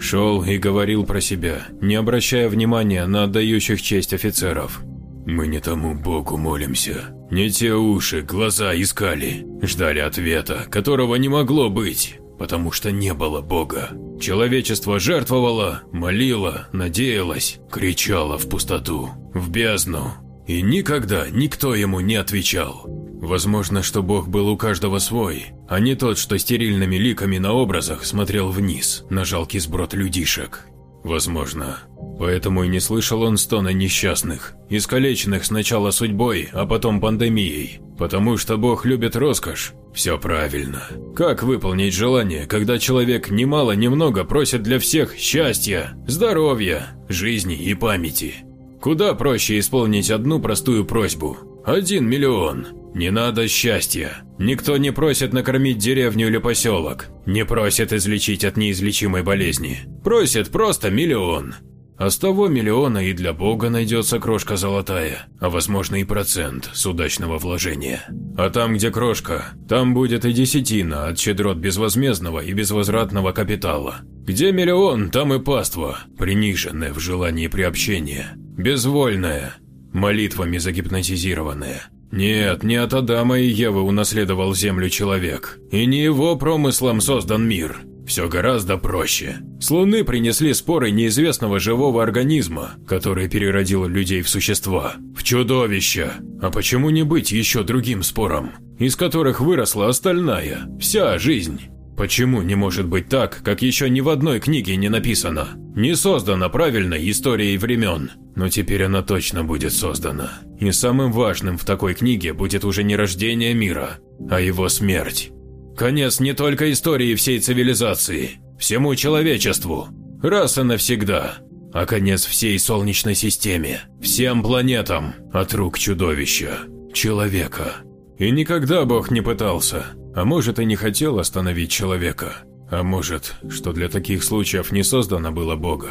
S1: Шел и говорил про себя, не обращая внимания на отдающих честь офицеров. «Мы не тому Богу молимся, не те уши, глаза искали, ждали ответа, которого не могло быть, потому что не было Бога. Человечество жертвовало, молило, надеялось, кричало в пустоту, в бездну, и никогда никто ему не отвечал. Возможно, что Бог был у каждого свой, а не тот, что стерильными ликами на образах смотрел вниз на жалкий сброд людишек. Возможно. Поэтому и не слышал он стона несчастных, искалеченных сначала судьбой, а потом пандемией. Потому что Бог любит роскошь. Все правильно. Как выполнить желание, когда человек немало-немного просит для всех счастья, здоровья, жизни и памяти? Куда проще исполнить одну простую просьбу. Один миллион. Не надо счастья. Никто не просит накормить деревню или поселок. Не просит излечить от неизлечимой болезни. Просит просто миллион. А с того миллиона и для Бога найдется крошка золотая, а возможно и процент с удачного вложения. А там, где крошка, там будет и десятина от щедрот безвозмездного и безвозвратного капитала. Где миллион, там и паства, приниженная в желании приобщения, безвольная, молитвами загипнотизированная. Нет, не от Адама и Евы унаследовал землю человек, и не его промыслом создан мир. Все гораздо проще. С Луны принесли споры неизвестного живого организма, который переродил людей в существа, в чудовища. А почему не быть еще другим спором, из которых выросла остальная, вся жизнь? Почему не может быть так, как еще ни в одной книге не написано? Не создана правильной историей времен, но теперь она точно будет создана. И самым важным в такой книге будет уже не рождение мира, а его смерть. Конец не только истории всей цивилизации, всему человечеству, раз и навсегда, а конец всей Солнечной системе, всем планетам от рук чудовища, человека. И никогда Бог не пытался, а может и не хотел остановить человека. А может, что для таких случаев не создано было Бога.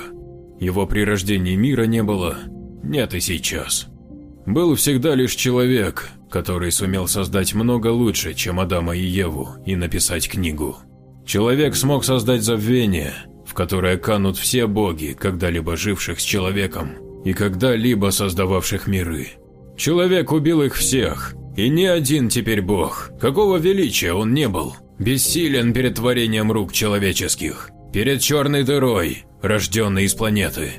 S1: Его при рождении мира не было, нет и сейчас. Был всегда лишь человек, который сумел создать много лучше, чем Адама и Еву, и написать книгу. Человек смог создать забвение, в которое канут все боги, когда-либо живших с человеком и когда-либо создававших миры. Человек убил их всех, и ни один теперь бог, какого величия он не был, бессилен перед творением рук человеческих, перед черной дырой, рожденной из планеты.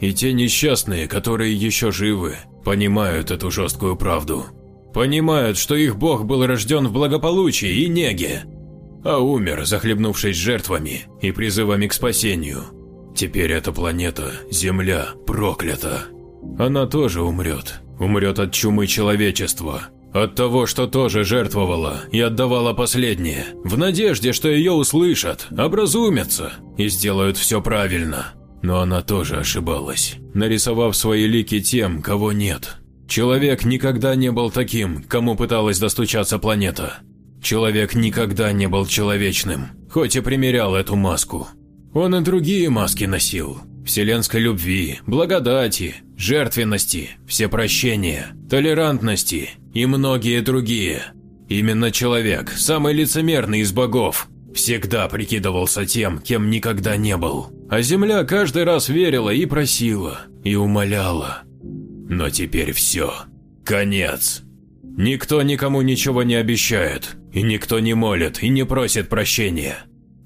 S1: И те несчастные, которые еще живы, понимают эту жесткую правду. Понимают, что их бог был рожден в благополучии и неге, а умер, захлебнувшись жертвами и призывами к спасению. Теперь эта планета, Земля, проклята. Она тоже умрет. Умрет от чумы человечества, от того, что тоже жертвовала и отдавала последнее, в надежде, что ее услышат, образумятся и сделают все правильно. Но она тоже ошибалась, нарисовав свои лики тем, кого нет. Человек никогда не был таким, кому пыталась достучаться планета. Человек никогда не был человечным, хоть и примерял эту маску. Он и другие маски носил, вселенской любви, благодати, жертвенности, всепрощения, толерантности и многие другие. Именно человек, самый лицемерный из богов, всегда прикидывался тем, кем никогда не был. А земля каждый раз верила и просила, и умоляла. Но теперь все. Конец. Никто никому ничего не обещает, и никто не молит и не просит прощения.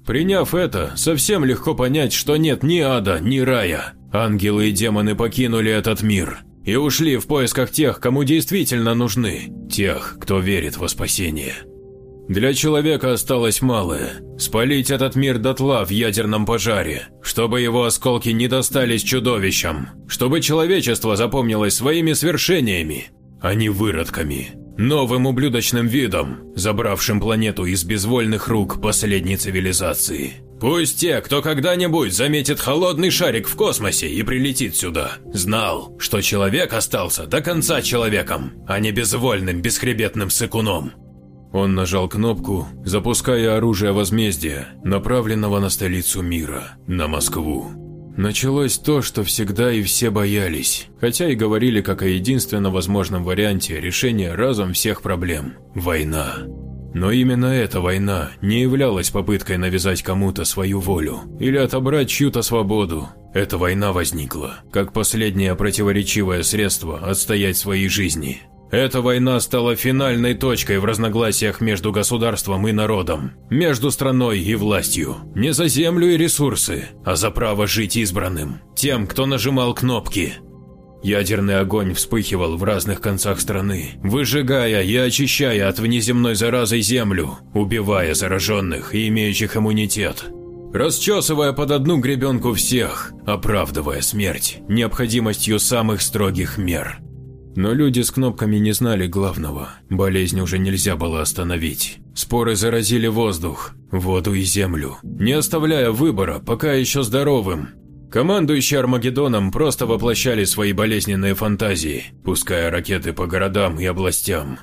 S1: Приняв это, совсем легко понять, что нет ни ада, ни рая. Ангелы и демоны покинули этот мир и ушли в поисках тех, кому действительно нужны, тех, кто верит во спасение. Для человека осталось малое – спалить этот мир дотла в ядерном пожаре, чтобы его осколки не достались чудовищам, чтобы человечество запомнилось своими свершениями, а не выродками, новым ублюдочным видом, забравшим планету из безвольных рук последней цивилизации. Пусть те, кто когда-нибудь заметит холодный шарик в космосе и прилетит сюда, знал, что человек остался до конца человеком, а не безвольным бесхребетным сыкуном. Он нажал кнопку, запуская оружие возмездия, направленного на столицу мира, на Москву. Началось то, что всегда и все боялись, хотя и говорили как о единственно возможном варианте решения разом всех проблем – война. Но именно эта война не являлась попыткой навязать кому-то свою волю или отобрать чью-то свободу. Эта война возникла, как последнее противоречивое средство отстоять свои жизни. Эта война стала финальной точкой в разногласиях между государством и народом, между страной и властью. Не за землю и ресурсы, а за право жить избранным, тем, кто нажимал кнопки. Ядерный огонь вспыхивал в разных концах страны, выжигая и очищая от внеземной заразы землю, убивая зараженных и имеющих иммунитет. Расчесывая под одну гребенку всех, оправдывая смерть необходимостью самых строгих мер. Но люди с кнопками не знали главного. Болезнь уже нельзя было остановить. Споры заразили воздух, воду и землю, не оставляя выбора, пока еще здоровым. Командующие Армагеддоном просто воплощали свои болезненные фантазии, пуская ракеты по городам и областям.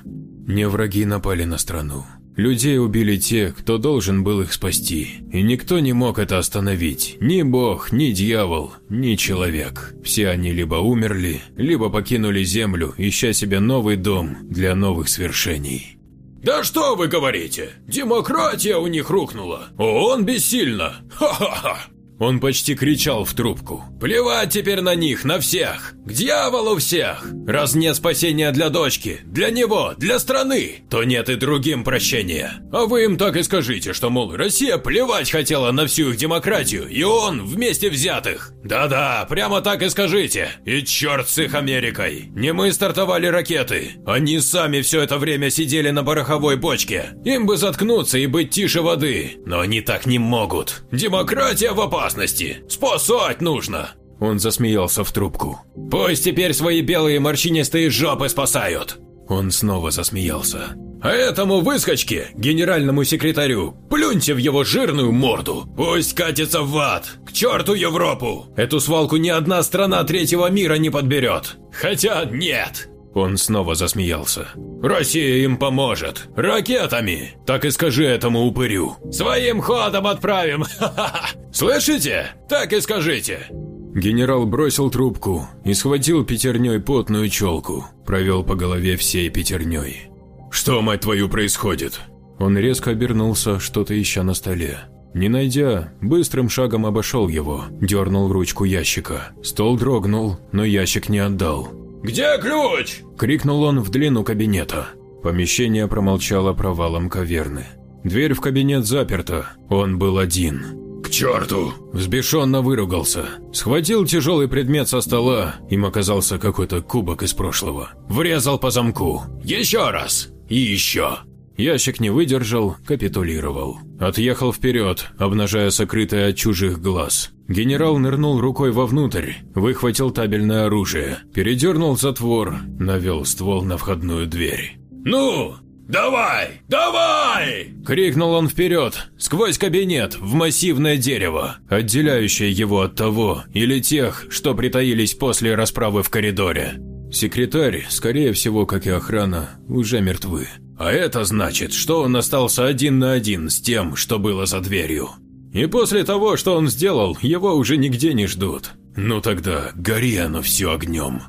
S1: Не враги напали на страну. Людей убили те, кто должен был их спасти, и никто не мог это остановить, ни бог, ни дьявол, ни человек. Все они либо умерли, либо покинули землю, ища себе новый дом для новых свершений.
S4: «Да что вы говорите? Демократия у них рухнула! ООН бессильно! Ха-ха-ха!»
S1: Он почти кричал в трубку.
S4: «Плевать теперь на них, на всех! К дьяволу всех! Раз нет спасения для дочки, для него, для страны, то нет и другим прощения. А вы им так и скажите, что, мол, Россия плевать хотела на всю их демократию, и он вместе взятых. Да-да, прямо так и скажите. И черт с их Америкой. Не мы стартовали ракеты. Они сами все это время сидели на пороховой бочке. Им бы заткнуться и быть тише воды. Но они так не могут. Демократия в опасности опасности. Спасать нужно!»
S1: Он засмеялся в трубку.
S4: «Пусть теперь свои белые морщинистые жопы спасают!»
S1: Он снова засмеялся.
S4: «А этому выскочке, генеральному секретарю, плюньте в его жирную морду! Пусть катится в ад! К черту Европу! Эту свалку ни одна страна третьего мира не подберет! Хотя нет,
S1: он снова засмеялся.
S4: «Россия им поможет! Ракетами! Так и скажи этому упырю! Своим ходом отправим! Ха-ха-ха! Слышите? Так и скажите!»
S1: Генерал бросил трубку и схватил пятерней потную челку, провел по голове всей пятерней.
S4: «Что, мать твою, происходит?»
S1: Он резко обернулся, что-то ища на столе. Не найдя, быстрым шагом обошел его, дернул ручку ящика. Стол дрогнул, но ящик не отдал.
S4: «Где ключ?»
S1: – крикнул он в длину кабинета. Помещение промолчало провалом каверны. Дверь в кабинет заперта, он был один.
S4: «К черту!»
S1: – взбешенно выругался. Схватил тяжелый предмет со стола, им оказался какой-то кубок из прошлого. Врезал по замку.
S4: «Еще раз! И еще!»
S1: Ящик не выдержал, капитулировал. Отъехал вперед, обнажая сокрытое от чужих глаз. Генерал нырнул рукой вовнутрь, выхватил табельное оружие, передернул затвор, навел ствол на входную дверь.
S4: «Ну, давай, давай!»
S1: – крикнул он вперед, сквозь кабинет, в массивное дерево, отделяющее его от того или тех, что притаились после расправы в коридоре. Секретарь, скорее всего, как и охрана, уже мертвы. А это значит, что он остался один на один с тем, что было за дверью. И после того, что он сделал, его уже нигде не ждут. Ну тогда гори оно все огнем.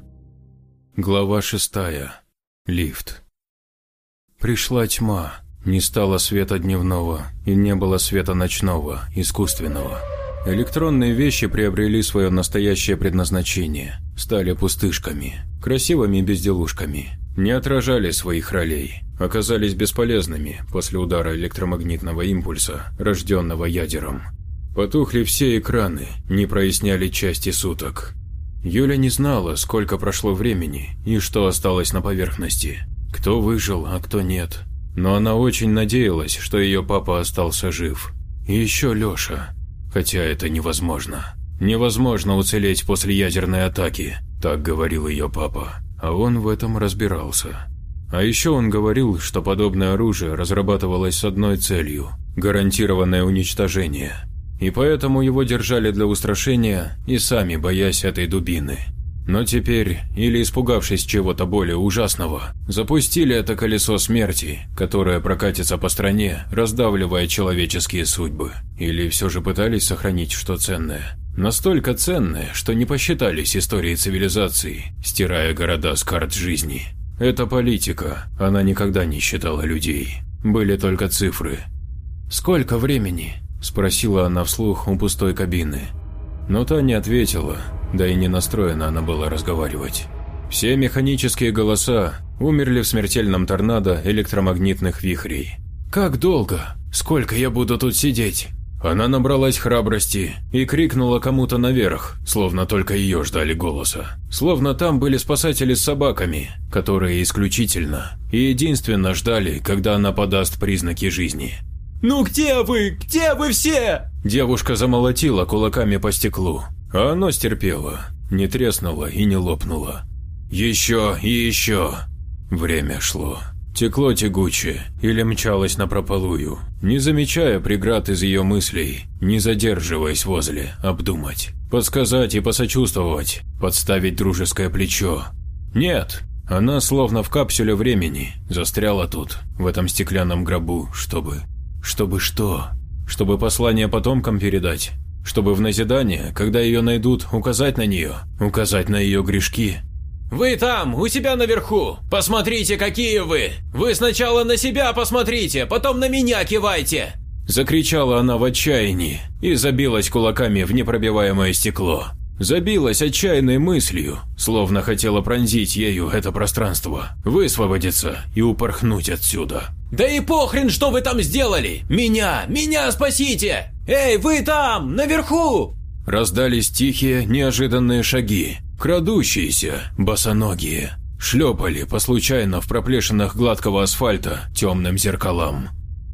S1: Глава шестая. Лифт. Пришла тьма. Не стало света дневного, и не было света ночного, искусственного. Электронные вещи приобрели свое настоящее предназначение, стали пустышками, красивыми безделушками, не отражали своих ролей, оказались бесполезными после удара электромагнитного импульса, рожденного ядером. Потухли все экраны, не проясняли части суток. Юля не знала, сколько прошло времени и что осталось на поверхности. Кто выжил, а кто нет. но она очень надеялась, что ее папа остался жив. И еще Леша. Хотя это невозможно. Невозможно уцелеть после ядерной атаки, так говорил ее папа, а он в этом разбирался. А еще он говорил, что подобное оружие разрабатывалось с одной целью – гарантированное уничтожение. И поэтому его держали для устрашения и сами боясь этой дубины. Но теперь, или испугавшись чего-то более ужасного, запустили это колесо смерти, которое прокатится по стране, раздавливая человеческие судьбы. Или все же пытались сохранить что ценное. Настолько ценное, что не посчитались историей цивилизации, стирая города с карт жизни. Это политика, она никогда не считала людей. Были только цифры. «Сколько времени?» – спросила она вслух у пустой кабины. Но та не ответила, да и не настроена она была разговаривать. Все механические голоса умерли в смертельном торнадо электромагнитных вихрей. «Как долго? Сколько я буду тут сидеть?» Она набралась храбрости и крикнула кому-то наверх, словно только ее ждали голоса. Словно там были спасатели с собаками, которые исключительно и единственно ждали, когда она подаст признаки жизни.
S5: «Ну где вы? Где вы все?»
S1: Девушка замолотила кулаками по стеклу, а оно стерпело, не треснуло и не лопнуло. Еще и еще. Время шло. Текло тягуче или мчалось напропалую, не замечая преград из ее мыслей, не задерживаясь возле, обдумать, подсказать и посочувствовать, подставить дружеское плечо. Нет, она словно в капсуле времени застряла тут, в этом стеклянном гробу, чтобы... Чтобы что? Чтобы послание потомкам передать? Чтобы в назидание, когда ее найдут, указать на нее, указать на ее грешки,
S5: «Вы там, у себя наверху! Посмотрите, какие вы! Вы сначала на себя посмотрите, потом на меня кивайте!»
S1: Закричала она в отчаянии и забилась кулаками в непробиваемое стекло. Забилась отчаянной мыслью, словно хотела пронзить ею это пространство, высвободиться и упорхнуть отсюда.
S5: «Да и похрен, что вы там сделали! Меня, меня спасите! Эй, вы там, наверху!»
S1: Раздались тихие, неожиданные шаги, Крадущиеся, босоногие, шлепали по случайно в проплешинах гладкого асфальта темным зеркалам.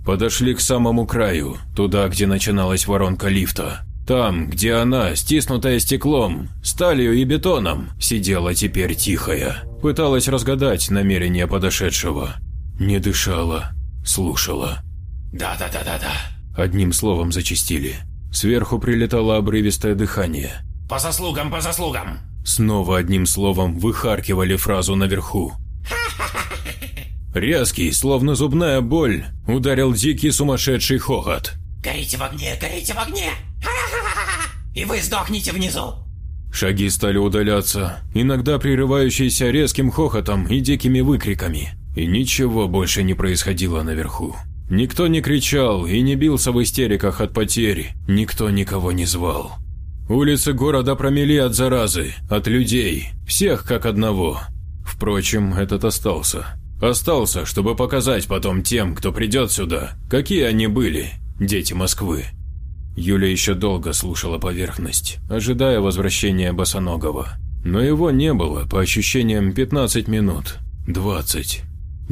S1: Подошли к самому краю, туда, где начиналась воронка лифта. Там, где она, стиснутая стеклом, сталью и бетоном, сидела теперь тихая. Пыталась разгадать намерение подошедшего. Не дышала, слушала.
S5: «Да-да-да-да-да»,
S1: одним словом зачистили. Сверху прилетало обрывистое дыхание.
S5: «По заслугам, по заслугам!»
S1: Снова одним словом выхаркивали фразу наверху. Резкий, словно зубная боль, ударил дикий сумасшедший хохот.
S5: «Горите в огне, горите в огне! И вы сдохнете внизу!»
S1: Шаги стали удаляться, иногда прерывающиеся резким хохотом и дикими выкриками. И ничего больше не происходило наверху. Никто не кричал и не бился в истериках от потери, никто никого не звал. Улицы города промели от заразы, от людей, всех как одного. Впрочем, этот остался. Остался, чтобы показать потом тем, кто придет сюда, какие они были, дети Москвы. Юля еще долго слушала поверхность, ожидая возвращения Босоногова. Но его не было, по ощущениям, 15 минут, 20.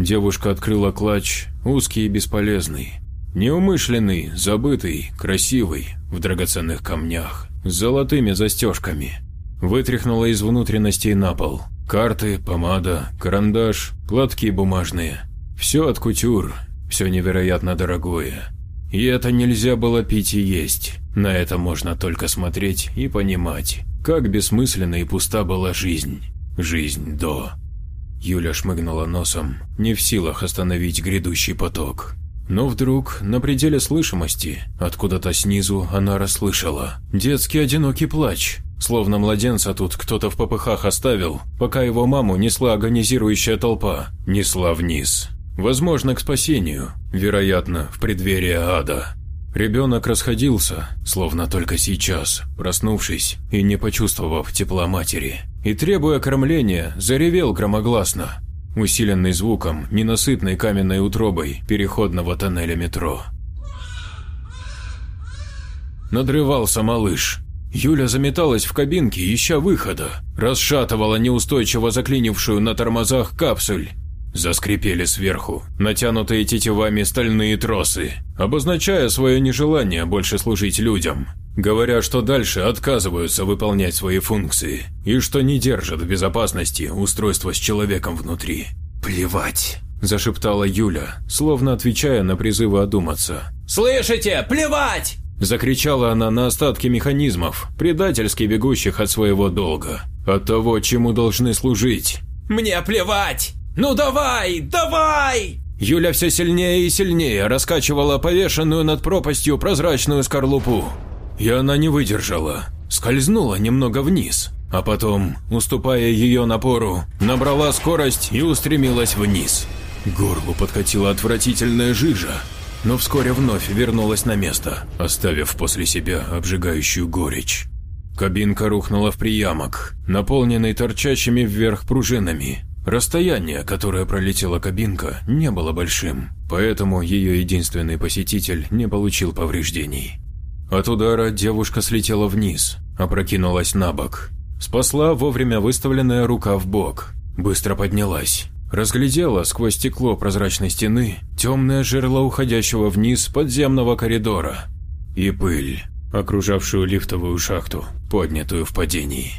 S1: Девушка открыла клатч, узкий и бесполезный. Неумышленный, забытый, красивый, в драгоценных камнях с золотыми застежками. Вытряхнула из внутренностей на пол. Карты, помада, карандаш, платки бумажные. Все от кутюр, все невероятно дорогое. И это нельзя было пить и есть. На это можно только смотреть и понимать, как бессмысленна и пуста была жизнь. Жизнь до. Юля шмыгнула носом, не в силах остановить грядущий поток. Но вдруг, на пределе слышимости, откуда-то снизу она расслышала детский одинокий плач, словно младенца тут кто-то в попыхах оставил, пока его маму несла агонизирующая толпа, несла вниз. Возможно, к спасению, вероятно, в преддверии ада. Ребенок расходился, словно только сейчас, проснувшись и не почувствовав тепла матери, и, требуя кормления, заревел громогласно, усиленный звуком ненасытной каменной утробой переходного тоннеля метро. Надрывался малыш. Юля заметалась в кабинке, ища выхода, расшатывала неустойчиво заклинившую на тормозах капсуль. Заскрипели сверху, натянутые тетивами стальные тросы, обозначая свое нежелание больше служить людям. Говоря, что дальше отказываются выполнять свои функции и что не держат в безопасности устройство с человеком внутри. «Плевать», – зашептала Юля, словно отвечая на призывы одуматься.
S5: «Слышите? Плевать!»
S1: Закричала она на остатки механизмов, предательски бегущих от своего долга, от того, чему должны служить.
S5: «Мне плевать! Ну давай, давай!»
S1: Юля все сильнее и сильнее раскачивала повешенную над пропастью прозрачную скорлупу. И она не выдержала, скользнула немного вниз, а потом, уступая ее напору, набрала скорость и устремилась вниз. Горлу подкатила отвратительная жижа, но вскоре вновь вернулась на место, оставив после себя обжигающую горечь. Кабинка рухнула в приямок, наполненный торчащими вверх пружинами. Расстояние, которое пролетела кабинка, не было большим, поэтому ее единственный посетитель не получил повреждений. От удара девушка слетела вниз, опрокинулась на бок. Спасла вовремя выставленная рука в бок, быстро поднялась. Разглядела сквозь стекло прозрачной стены темное жерло уходящего вниз подземного коридора и пыль, окружавшую лифтовую шахту, поднятую в падении.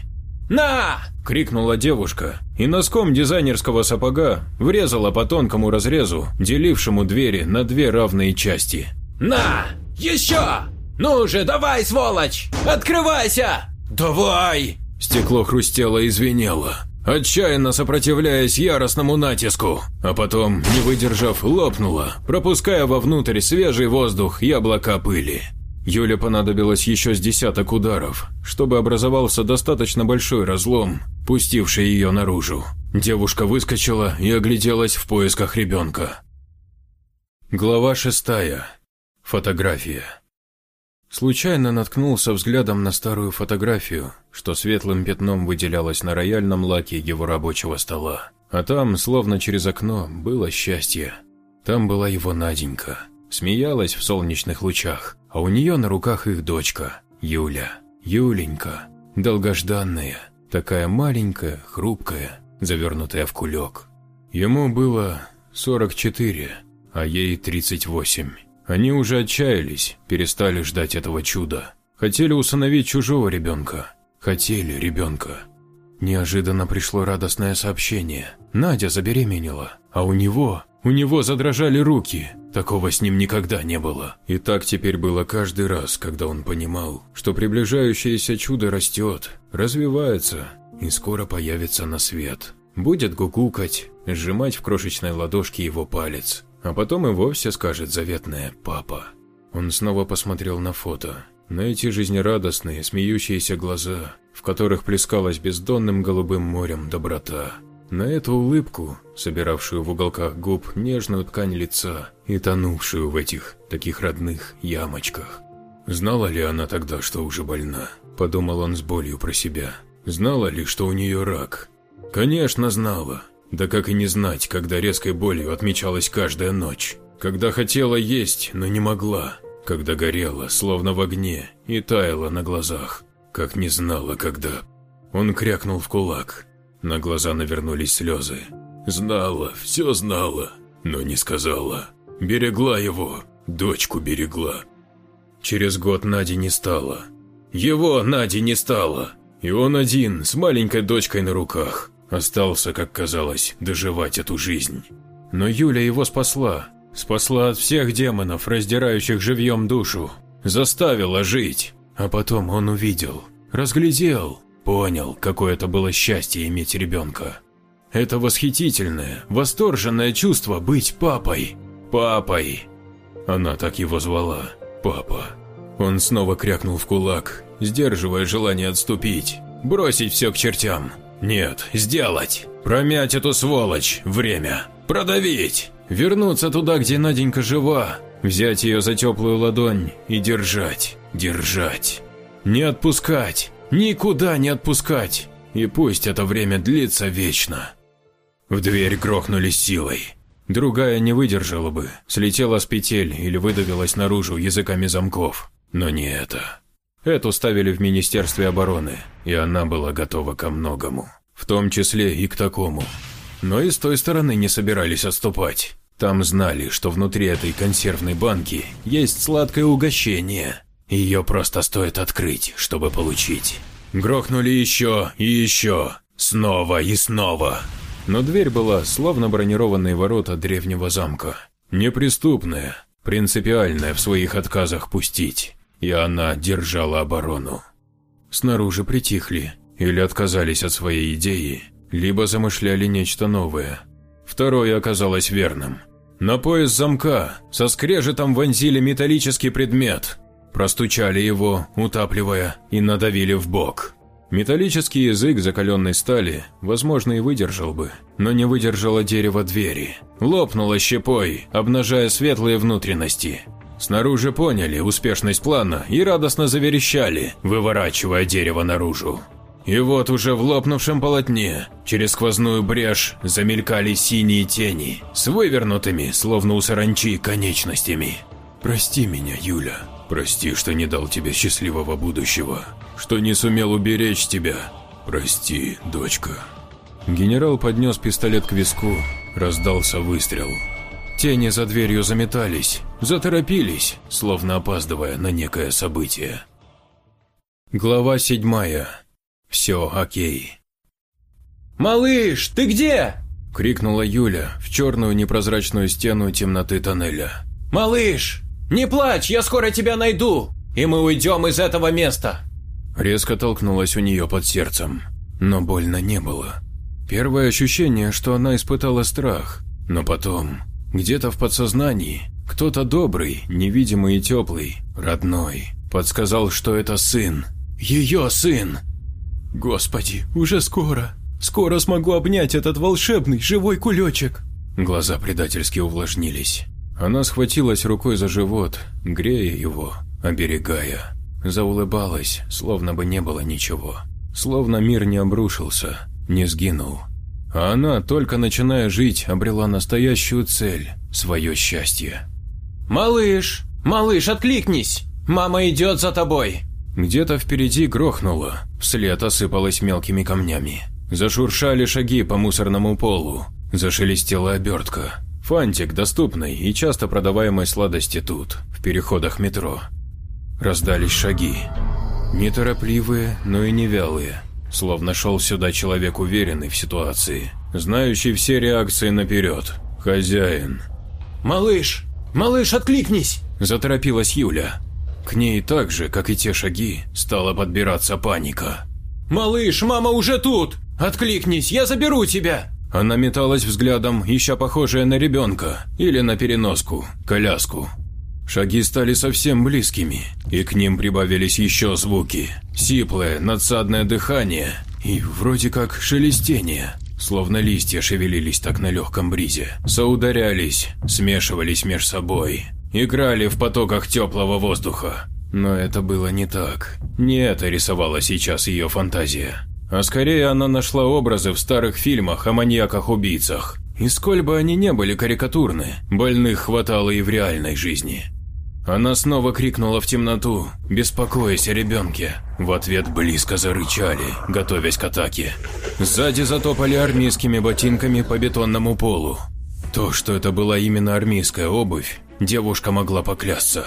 S5: «На!»
S1: – крикнула девушка и носком дизайнерского сапога врезала по тонкому разрезу, делившему двери на две равные части.
S5: «На! Еще! Ну же, давай, сволочь! Открывайся!»
S1: «Давай!» Стекло хрустело и звенело, отчаянно сопротивляясь яростному натиску, а потом, не выдержав, лопнуло, пропуская вовнутрь свежий воздух и облака пыли. Юле понадобилось еще с десяток ударов, чтобы образовался достаточно большой разлом, пустивший ее наружу. Девушка выскочила и огляделась в поисках ребенка. Глава шестая. Фотография. Случайно наткнулся взглядом на старую фотографию, что светлым пятном выделялось на рояльном лаке его рабочего стола. А там, словно через окно, было счастье. Там была его Наденька. Смеялась в солнечных лучах, а у нее на руках их дочка, Юля. Юленька, долгожданная, такая маленькая, хрупкая, завернутая в кулек. Ему было 44, а ей 38. Они уже отчаялись, перестали ждать этого чуда. Хотели усыновить чужого ребенка. Хотели ребенка. Неожиданно пришло радостное сообщение. Надя забеременела, а у него, у него задрожали руки. Такого с ним никогда не было. И так теперь было каждый раз, когда он понимал, что приближающееся чудо растет, развивается и скоро появится на свет. Будет гукукать, сжимать в крошечной ладошке его палец, а потом и вовсе скажет заветное «папа». Он снова посмотрел на фото, на эти жизнерадостные, смеющиеся глаза, в которых плескалась бездонным голубым морем доброта. На эту улыбку, собиравшую в уголках губ нежную ткань лица и тонувшую в этих, таких родных, ямочках. Знала ли она тогда, что уже больна? Подумал он с болью про себя. Знала ли, что у нее рак? Конечно, знала. Да как и не знать, когда резкой болью отмечалась каждая ночь. Когда хотела есть, но не могла. Когда горела, словно в огне, и таяла на глазах. Как не знала, когда. Он крякнул в кулак. На глаза навернулись слезы. Знала, все знала, но не сказала. Берегла его, дочку берегла. Через год Нади не стало. Его Нади не стало. И он один, с маленькой дочкой на руках. Остался, как казалось, доживать эту жизнь. Но Юля его спасла. Спасла от всех демонов, раздирающих живьем душу. Заставила жить. А потом он увидел, разглядел, понял, какое это было счастье иметь ребенка. Это восхитительное, восторженное чувство быть папой. Папой. Она так его звала. Папа. Он снова крякнул в кулак, сдерживая желание отступить, бросить все к чертям. Нет, сделать. Промять эту сволочь. Время. Продавить. Вернуться туда, где Наденька жива. Взять ее за теплую ладонь и держать. Держать. Не отпускать. Никуда не отпускать. И пусть это время длится вечно. В дверь грохнули силой. Другая не выдержала бы, слетела с петель или выдавилась наружу языками замков. Но не это. Эту ставили в Министерстве обороны, и она была готова ко многому, в том числе и к такому. но и с той стороны не собирались отступать. Там знали, что внутри этой консервной банки есть сладкое угощение. Ее просто стоит открыть, чтобы получить. Грохнули еще и еще, снова и снова. Но дверь была словно бронированные ворота древнего замка. Неприступная, принципиальная в своих отказах пустить, и она держала оборону. Снаружи притихли, или отказались от своей идеи, либо замышляли нечто новое. Второе оказалось верным. На пояс замка со скрежетом вонзили металлический предмет, простучали его, утапливая, и надавили в бок. Металлический язык закаленной стали, возможно, и выдержал бы, но не выдержало дерево двери. Лопнуло щепой, обнажая светлые внутренности. Снаружи поняли успешность плана и радостно заверещали, выворачивая дерево наружу. И вот уже в лопнувшем полотне, через сквозную брешь, замелькали синие тени с вывернутыми, словно у саранчи, конечностями. «Прости меня, Юля. Прости, что не дал тебе счастливого будущего, что не сумел уберечь тебя. Прости, дочка». Генерал поднес пистолет к виску, раздался выстрел. Тени за дверью заметались, заторопились, словно опаздывая на некое событие. Глава седьмая. Все окей.
S5: «Малыш, ты где?»
S1: – крикнула Юля в черную непрозрачную стену темноты тоннеля.
S5: «Малыш, не плачь, я скоро тебя найду, и мы уйдем из этого места!»
S1: Резко толкнулась у нее под сердцем, но больно не было. Первое ощущение, что она испытала страх, но потом, где-то в подсознании, кто-то добрый, невидимый и теплый, родной, подсказал, что это сын. Ее сын! Господи, уже скоро. Скоро смогу обнять этот волшебный живой кулечек. Глаза предательски увлажнились. Она схватилась рукой за живот, грея его, оберегая. Заулыбалась, словно бы не было ничего. Словно мир не обрушился, не сгинул. А она, только начиная жить, обрела настоящую цель – свое счастье.
S5: «Малыш! Малыш, откликнись! Мама идет за тобой!»
S1: Где-то впереди грохнуло, вслед осыпалось мелкими камнями. Зашуршали шаги по мусорному полу, зашелестела обертка. Фантик доступной и часто продаваемой сладости тут, в переходах метро. Раздались шаги. Неторопливые, но и не вялые. Словно шел сюда человек уверенный в ситуации, знающий все реакции наперед. Хозяин.
S5: «Малыш! Малыш, откликнись!»
S1: – заторопилась Юля. К ней так же, как и те шаги, стала подбираться паника.
S5: «Малыш, мама уже тут! Откликнись, я заберу тебя!»
S1: Она металась взглядом, ища похожее на ребенка или на переноску, коляску. Шаги стали совсем близкими, и к ним прибавились еще звуки. Сиплое, надсадное дыхание и вроде как шелестение, словно листья шевелились так на легком бризе, соударялись, смешивались меж собой, играли в потоках теплого воздуха. Но это было не так. Не это рисовала сейчас ее фантазия. А скорее она нашла образы в старых фильмах о маньяках-убийцах. И сколь бы они не были карикатурны, больных хватало и в реальной жизни. Она снова крикнула в темноту, беспокоясь о ребенке. В ответ близко зарычали, готовясь к атаке. Сзади затопали армейскими ботинками по бетонному полу. То, что это была именно армейская обувь, девушка могла поклясться.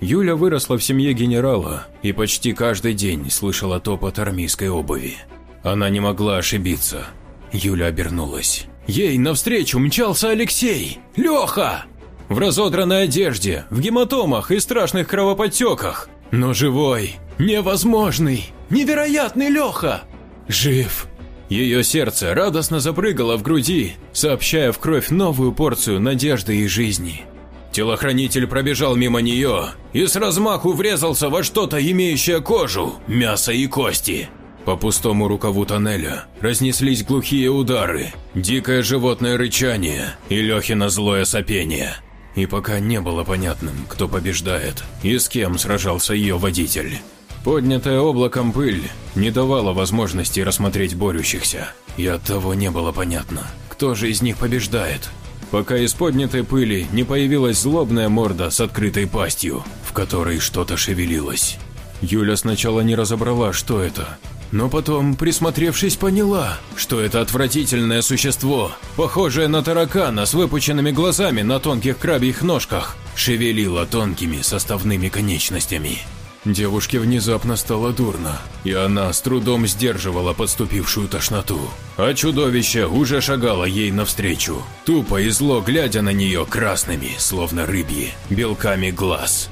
S1: Юля выросла в семье генерала и почти каждый день слышала топот армейской обуви. Она не могла ошибиться. Юля обернулась. Ей навстречу мчался Алексей! Леха! В разодранной одежде, в гематомах и страшных кровоподтеках. Но живой, невозможный, невероятный Леха! Жив! Ее сердце радостно запрыгало в груди, сообщая в кровь новую порцию надежды и жизни. Телохранитель пробежал мимо нее и с размаху врезался во что-то, имеющее кожу, мясо и кости. По пустому рукаву тоннеля разнеслись глухие удары, дикое животное рычание и Лехино злое сопение. И пока не было понятным, кто побеждает и с кем сражался ее водитель. Поднятая облаком пыль не давала возможности рассмотреть борющихся, и оттого не было понятно, кто же из них побеждает. Пока из поднятой пыли не появилась злобная морда с открытой пастью, в которой что-то шевелилось. Юля сначала не разобрала, что это. Но потом, присмотревшись, поняла, что это отвратительное существо, похожее на таракана с выпученными глазами на тонких крабьих ножках, шевелило тонкими составными конечностями. Девушке внезапно стало дурно, и она с трудом сдерживала подступившую тошноту. А чудовище уже шагало ей навстречу, тупо и зло глядя на нее красными, словно рыбьи, белками глаз.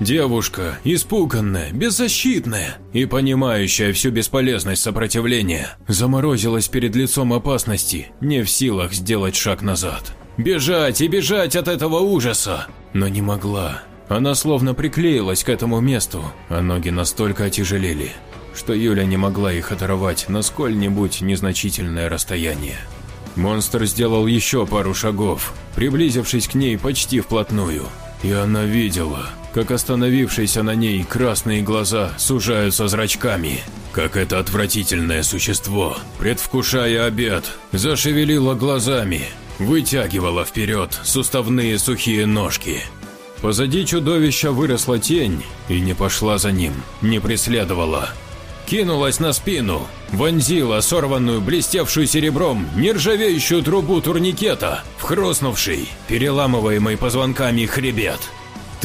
S1: Девушка, испуганная, беззащитная и понимающая всю бесполезность сопротивления, заморозилась перед лицом опасности, не в силах сделать шаг назад. Бежать и бежать от этого ужаса, но не могла. Она словно приклеилась к этому месту, а ноги настолько отяжелели, что Юля не могла их оторвать на сколь-нибудь незначительное расстояние. Монстр сделал еще пару шагов, приблизившись к ней почти вплотную, и она видела, как остановившиеся на ней красные глаза сужаются зрачками, как это отвратительное существо, предвкушая обед, зашевелило глазами, вытягивало вперед суставные сухие ножки. Позади чудовища выросла тень и не пошла за ним, не преследовала. Кинулась на спину, вонзила сорванную, блестевшую серебром, нержавеющую трубу турникета в хрустнувший, переламываемый позвонками хребет.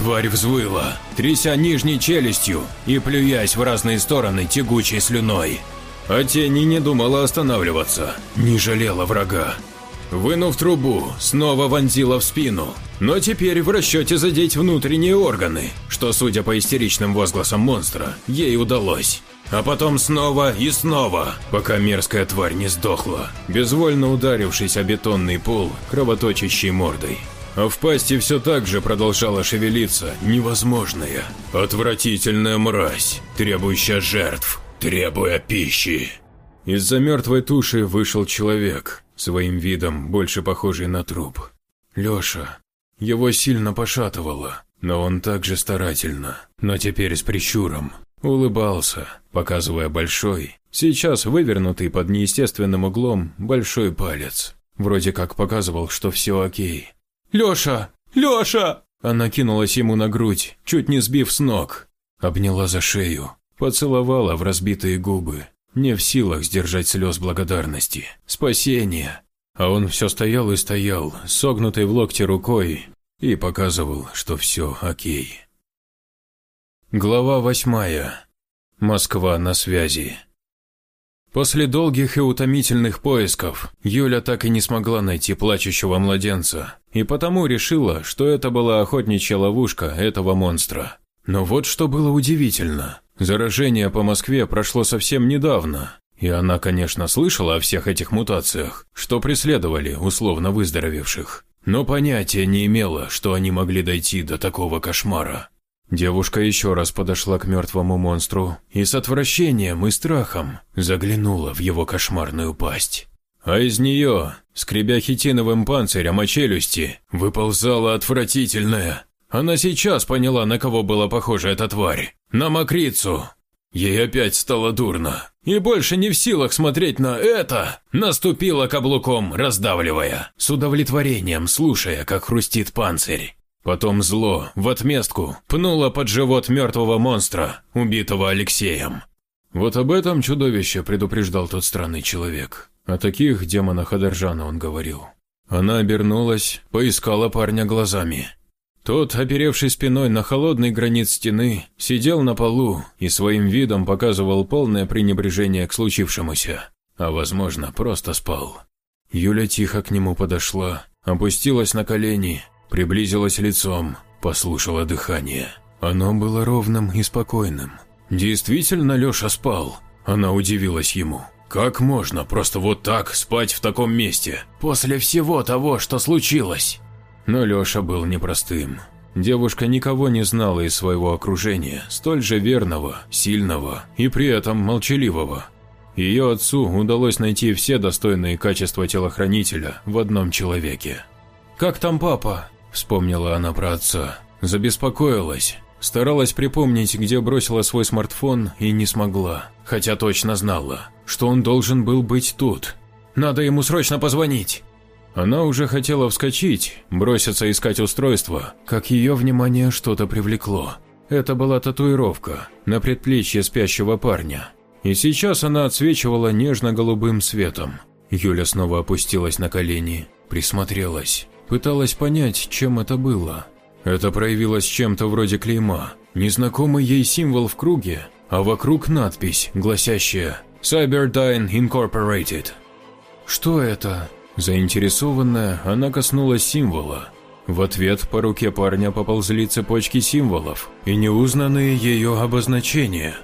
S1: Тварь взвыла, тряся нижней челюстью и плюясь в разные стороны тягучей слюной. А тень не думала останавливаться, не жалела врага. Вынув трубу, снова вонзила в спину, но теперь в расчете задеть внутренние органы, что, судя по истеричным возгласам монстра, ей удалось. А потом снова и снова, пока мерзкая тварь не сдохла, безвольно ударившись о бетонный пол кровоточащей мордой. А в пасти все так же продолжала шевелиться невозможная, отвратительная мразь, требующая жертв, требуя пищи. Из-за мертвой туши вышел человек, своим видом больше похожий на труп. Леша. Его сильно пошатывало, но он также старательно, но теперь с прищуром, улыбался, показывая большой, сейчас вывернутый под неестественным углом, большой палец. Вроде как показывал, что все окей. «Леша! Леша!» Она кинулась ему на грудь, чуть не сбив с ног. Обняла за шею, поцеловала в разбитые губы, не в силах сдержать слез благодарности, спасения. А он все стоял и стоял, согнутый в локте рукой, и показывал, что все окей. Глава восьмая. Москва на связи. После долгих и утомительных поисков Юля так и не смогла найти плачущего младенца, и потому решила, что это была охотничья ловушка этого монстра. Но вот что было удивительно. Заражение по Москве прошло совсем недавно, и она, конечно, слышала о всех этих мутациях, что преследовали условно выздоровевших, но понятия не имела, что они могли дойти до такого кошмара. Девушка еще раз подошла к мертвому монстру и с отвращением и страхом заглянула в его кошмарную пасть. А из нее, скребя хитиновым панцирем о челюсти, выползала отвратительная. Она сейчас поняла, на кого была похожа эта тварь. На мокрицу. Ей опять стало дурно. И больше не в силах смотреть на это, наступила каблуком, раздавливая, с удовлетворением слушая, как хрустит панцирь. Потом зло, в отместку, пнуло под живот мертвого монстра, убитого Алексеем. Вот об этом чудовище предупреждал тот странный человек. О таких демонах Адержана он говорил. Она обернулась, поискала парня глазами. Тот, оперевший спиной на холодный гранит стены, сидел на полу и своим видом показывал полное пренебрежение к случившемуся, а возможно, просто спал. Юля тихо к нему подошла, опустилась на колени Приблизилась лицом, послушала дыхание. Оно было ровным и спокойным. Действительно Леша спал. Она удивилась ему. Как можно просто вот так спать в таком месте, после всего того, что случилось? Но Леша был непростым. Девушка никого не знала из своего окружения, столь же верного, сильного и при этом молчаливого. Ее отцу удалось найти все достойные качества телохранителя в одном человеке. «Как там папа?» Вспомнила она про отца. Забеспокоилась. Старалась припомнить, где бросила свой смартфон и не смогла, хотя точно знала, что он должен был быть тут. Надо ему срочно позвонить. Она уже хотела вскочить, броситься искать устройство, как ее внимание что-то привлекло. Это была татуировка на предплечье спящего парня. и сейчас она отсвечивала нежно-голубым светом. Юля снова опустилась на колени, присмотрелась, пыталась понять, чем это было. Это проявилось чем-то вроде клейма, незнакомый ей символ в круге, а вокруг надпись, гласящая Cyberdyne Incorporated. Что это? Заинтересованная, она коснулась символа. В ответ по руке парня поползли цепочки символов и неузнанные ее обозначения.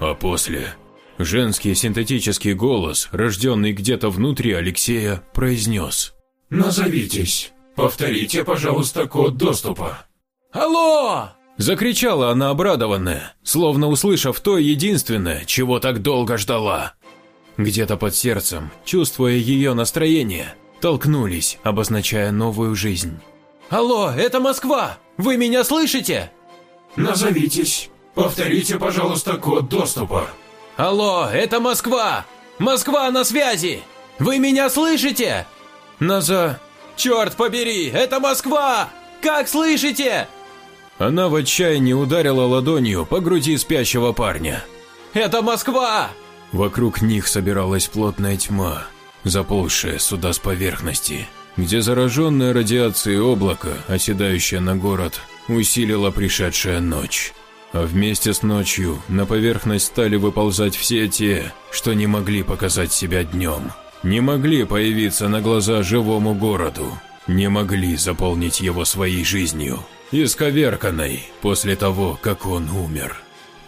S1: А после женский синтетический голос, рожденный где-то внутри Алексея, произнес
S2: «Назовитесь. Повторите, пожалуйста, код доступа».
S5: Алло!
S1: Закричала она обрадованная, словно услышав то единственное, чего так долго ждала. Где-то под сердцем, чувствуя ее настроение, толкнулись, обозначая новую жизнь.
S5: Алло, это Москва! Вы меня слышите?
S2: Назовитесь. Повторите, пожалуйста, код доступа.
S5: Алло, это Москва! Москва на связи! Вы меня слышите?
S1: Наза...
S5: Черт побери, это Москва! Как слышите?
S1: Она в отчаянии ударила ладонью по груди спящего парня.
S5: Это Москва!
S1: Вокруг них собиралась плотная тьма, заползшая сюда с поверхности, где зараженное радиацией облако, оседающее на город, усилила пришедшая ночь. А вместе с ночью на поверхность стали выползать все те, что не могли показать себя днем, не могли появиться на глаза живому городу, не могли заполнить его своей жизнью, исковерканной после того, как он умер.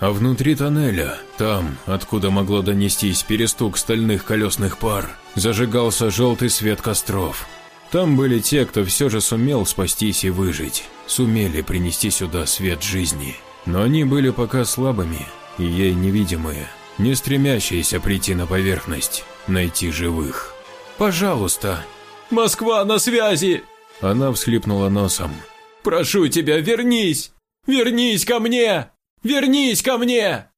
S1: А внутри тоннеля, там, откуда могло донестись перестук стальных колесных пар, зажигался желтый свет костров. Там были те, кто все же сумел спастись и выжить, сумели принести сюда свет жизни. Но они были пока слабыми и ей невидимые, не стремящиеся прийти на поверхность, найти живых.
S5: Пожалуйста. Москва на связи.
S1: Она всхлипнула носом.
S5: Прошу тебя, вернись. Вернись ко мне. Вернись ко мне.